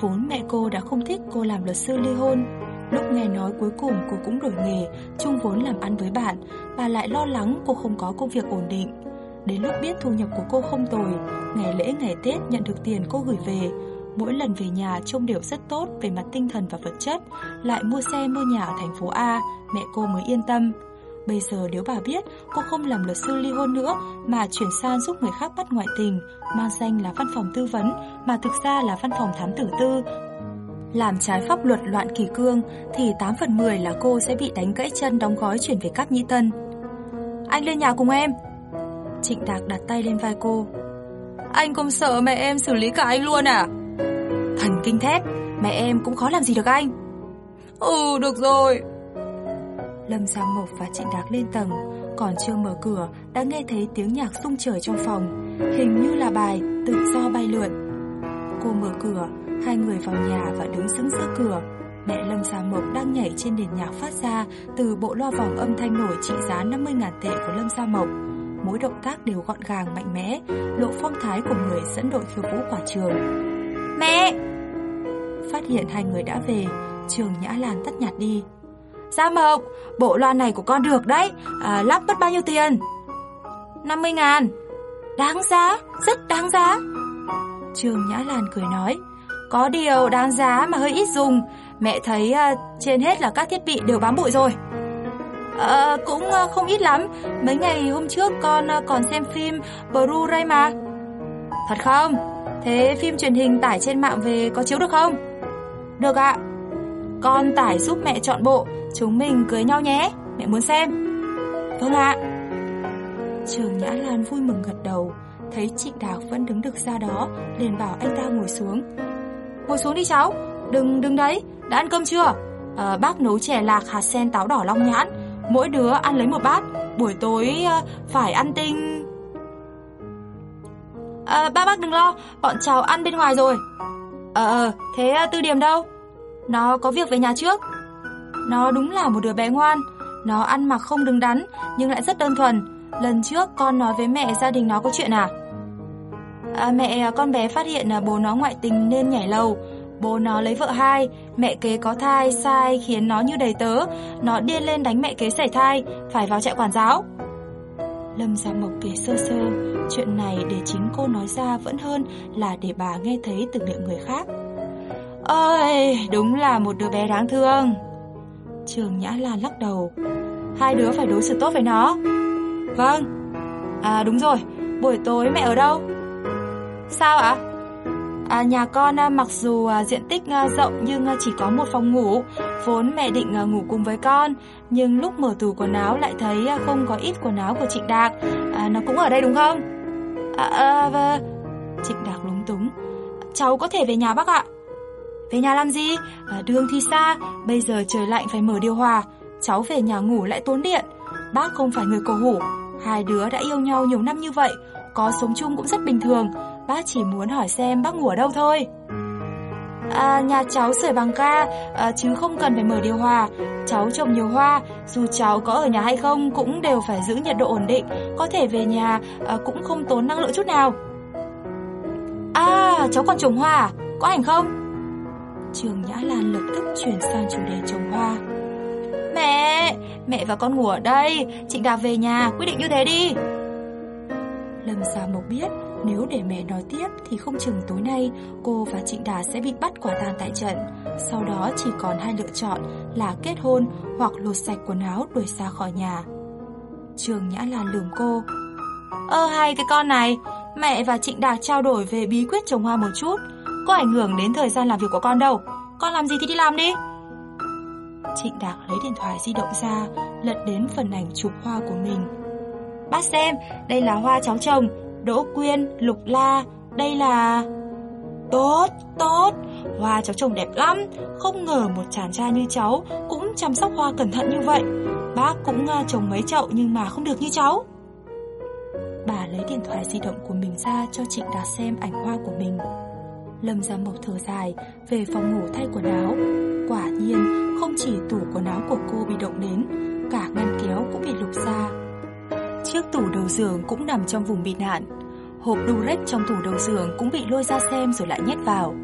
Vốn mẹ cô đã không thích cô làm luật sư ly hôn Lúc nghe nói cuối cùng cô cũng đổi nghề Chung vốn làm ăn với bạn Bà lại lo lắng cô không có công việc ổn định Đến lúc biết thu nhập của cô không tồi Ngày lễ ngày Tết nhận được tiền cô gửi về Mỗi lần về nhà trông đều rất tốt về mặt tinh thần và vật chất Lại mua xe mua nhà ở thành phố A Mẹ cô mới yên tâm Bây giờ nếu bà biết cô không làm luật sư ly hôn nữa mà chuyển sang giúp người khác bắt ngoại tình, mang danh là văn phòng tư vấn mà thực ra là văn phòng thám tử tư, làm trái pháp luật loạn kỳ cương thì 8 phần 10 là cô sẽ bị đánh gãy chân đóng gói chuyển về Cáp Nhĩ Tân. Anh lên nhà cùng em. Trịnh Đạc đặt tay lên vai cô. Anh không sợ mẹ em xử lý cả anh luôn à? Thần kinh thét, mẹ em cũng khó làm gì được anh. Ừ, được rồi. Lâm Gia Mộc và Trịnh Đạc lên tầng, còn chưa mở cửa đã nghe thấy tiếng nhạc rung trời trong phòng, hình như là bài Tự do bay lượn. Cô mở cửa, hai người vào nhà và đứng sững giữa cửa. Mẹ Lâm Gia Mộc đang nhảy trên nền nhạc phát ra từ bộ loa vòng âm thanh nổi trị giá 50.000 tệ của Lâm Gia Mộc. Mỗi động tác đều gọn gàng mạnh mẽ, lộ phong thái của người dẫn đội khiêu vũ quả trường. Mẹ! Phát hiện hai người đã về, trường Nhã Lan tắt nhạt đi. Gia Mộc, bộ loa này của con được đấy, à, lắp mất bao nhiêu tiền? 50 ngàn. Đáng giá, rất đáng giá. Trường Nhã Lan cười nói, có điều đáng giá mà hơi ít dùng, mẹ thấy à, trên hết là các thiết bị đều bám bụi rồi. À, cũng à, không ít lắm, mấy ngày hôm trước con à, còn xem phim Blu-ray mà. Thật không? Thế phim truyền hình tải trên mạng về có chiếu được không? Được ạ. Con tải giúp mẹ chọn bộ, chúng mình cưới nhau nhé, mẹ muốn xem. Vâng ạ. Trường Nhã Lan vui mừng gật đầu, thấy chị Đào vẫn đứng được ra đó, liền bảo anh ta ngồi xuống. Ngồi xuống đi cháu, đừng đừng đấy, đã ăn cơm chưa? À, bác nấu chè lạc hạt sen táo đỏ long nhãn, mỗi đứa ăn lấy một bát, buổi tối ờ, phải ăn tinh. À, ba bác đừng lo, bọn cháu ăn bên ngoài rồi. Ờ, ờ, thế à, Tư Điểm đâu? Nó có việc về nhà trước. Nó đúng là một đứa bé ngoan, nó ăn mặc không đứng đắn nhưng lại rất đơn thuần. Lần trước con nói với mẹ gia đình nó có chuyện à? à mẹ à, con bé phát hiện là bố nó ngoại tình nên nhảy lầu. Bố nó lấy vợ hai, mẹ kế có thai sai khiến nó như đầy tớ, nó điên lên đánh mẹ kế sảy thai, phải vào trại quản giáo. Lâm Gia Mộc kể sơ sơ, chuyện này để chính cô nói ra vẫn hơn là để bà nghe thấy từ miệng người khác. Ôi, đúng là một đứa bé đáng thương. Trường Nhã Lan lắc đầu. Hai đứa phải đối xử tốt với nó. Vâng. À đúng rồi, buổi tối mẹ ở đâu? Sao ạ? À, À, nhà con à, mặc dù à, diện tích à, rộng nhưng à, chỉ có một phòng ngủ, vốn mẹ định à, ngủ cùng với con, nhưng lúc mở tủ quần áo lại thấy không có ít quần áo của Trịnh Đạc, à, nó cũng ở đây đúng không? À, à, vâng. và... Trịnh Đạc lúng túng, cháu có thể về nhà bác ạ. Về nhà làm gì? À, đường thì xa, bây giờ trời lạnh phải mở điều hòa, cháu về nhà ngủ lại tốn điện. Bác không phải người cầu hủ, hai đứa đã yêu nhau nhiều năm như vậy, có sống chung cũng rất bình thường, bác chỉ muốn hỏi xem bác ngủ ở đâu thôi. À, nhà cháu sưởi bằng ga, à, chứ không cần phải mở điều hòa. Cháu trồng nhiều hoa, dù cháu có ở nhà hay không cũng đều phải giữ nhiệt độ ổn định, có thể về nhà à, cũng không tốn năng lượng chút nào. À, cháu còn trồng hoa à? Có ảnh không? Trường Nhã Lan lập tức chuyển sang chủ đề trồng hoa. Mẹ, mẹ và con ngủ ở đây, chị Đạp về nhà, quyết định như thế đi. Lâm Gia Mộc biết nếu để mẹ nói tiếp thì không chừng tối nay cô và Trịnh Đà sẽ bị bắt quả tang tại trận. Sau đó chỉ còn hai lựa chọn là kết hôn hoặc lột sạch quần áo đuổi xa khỏi nhà. Trường Nhã Lan lườm cô. Ơ hay cái con này, mẹ và Trịnh Đà trao đổi về bí quyết trồng hoa một chút. Có ảnh hưởng đến thời gian làm việc của con đâu. Con làm gì thì đi làm đi. Trịnh Đạc lấy điện thoại di động ra, lật đến phần ảnh chụp hoa của mình. Bác xem, đây là hoa cháu trồng, Đỗ Quyên, Lục La, đây là... Tốt, tốt, hoa cháu trồng đẹp lắm, không ngờ một chàng trai như cháu cũng chăm sóc hoa cẩn thận như vậy. Bác cũng à, trồng mấy chậu nhưng mà không được như cháu. Bà lấy điện thoại di động của mình ra cho Trịnh Đạt xem ảnh hoa của mình. Lâm ra một thở dài về phòng ngủ thay quần áo. Quả nhiên, không chỉ tủ quần áo của cô bị động đến, cả ngăn kéo cũng bị lục ra. Chiếc tủ đầu giường cũng nằm trong vùng bị nạn. Hộp Durex trong tủ đầu giường cũng bị lôi ra xem rồi lại nhét vào.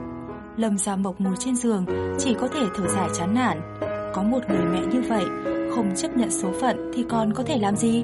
Lâm Gia Mộc ngồi trên giường, chỉ có thể thở dài chán nản. Có một người mẹ như vậy, không chấp nhận số phận thì còn có thể làm gì?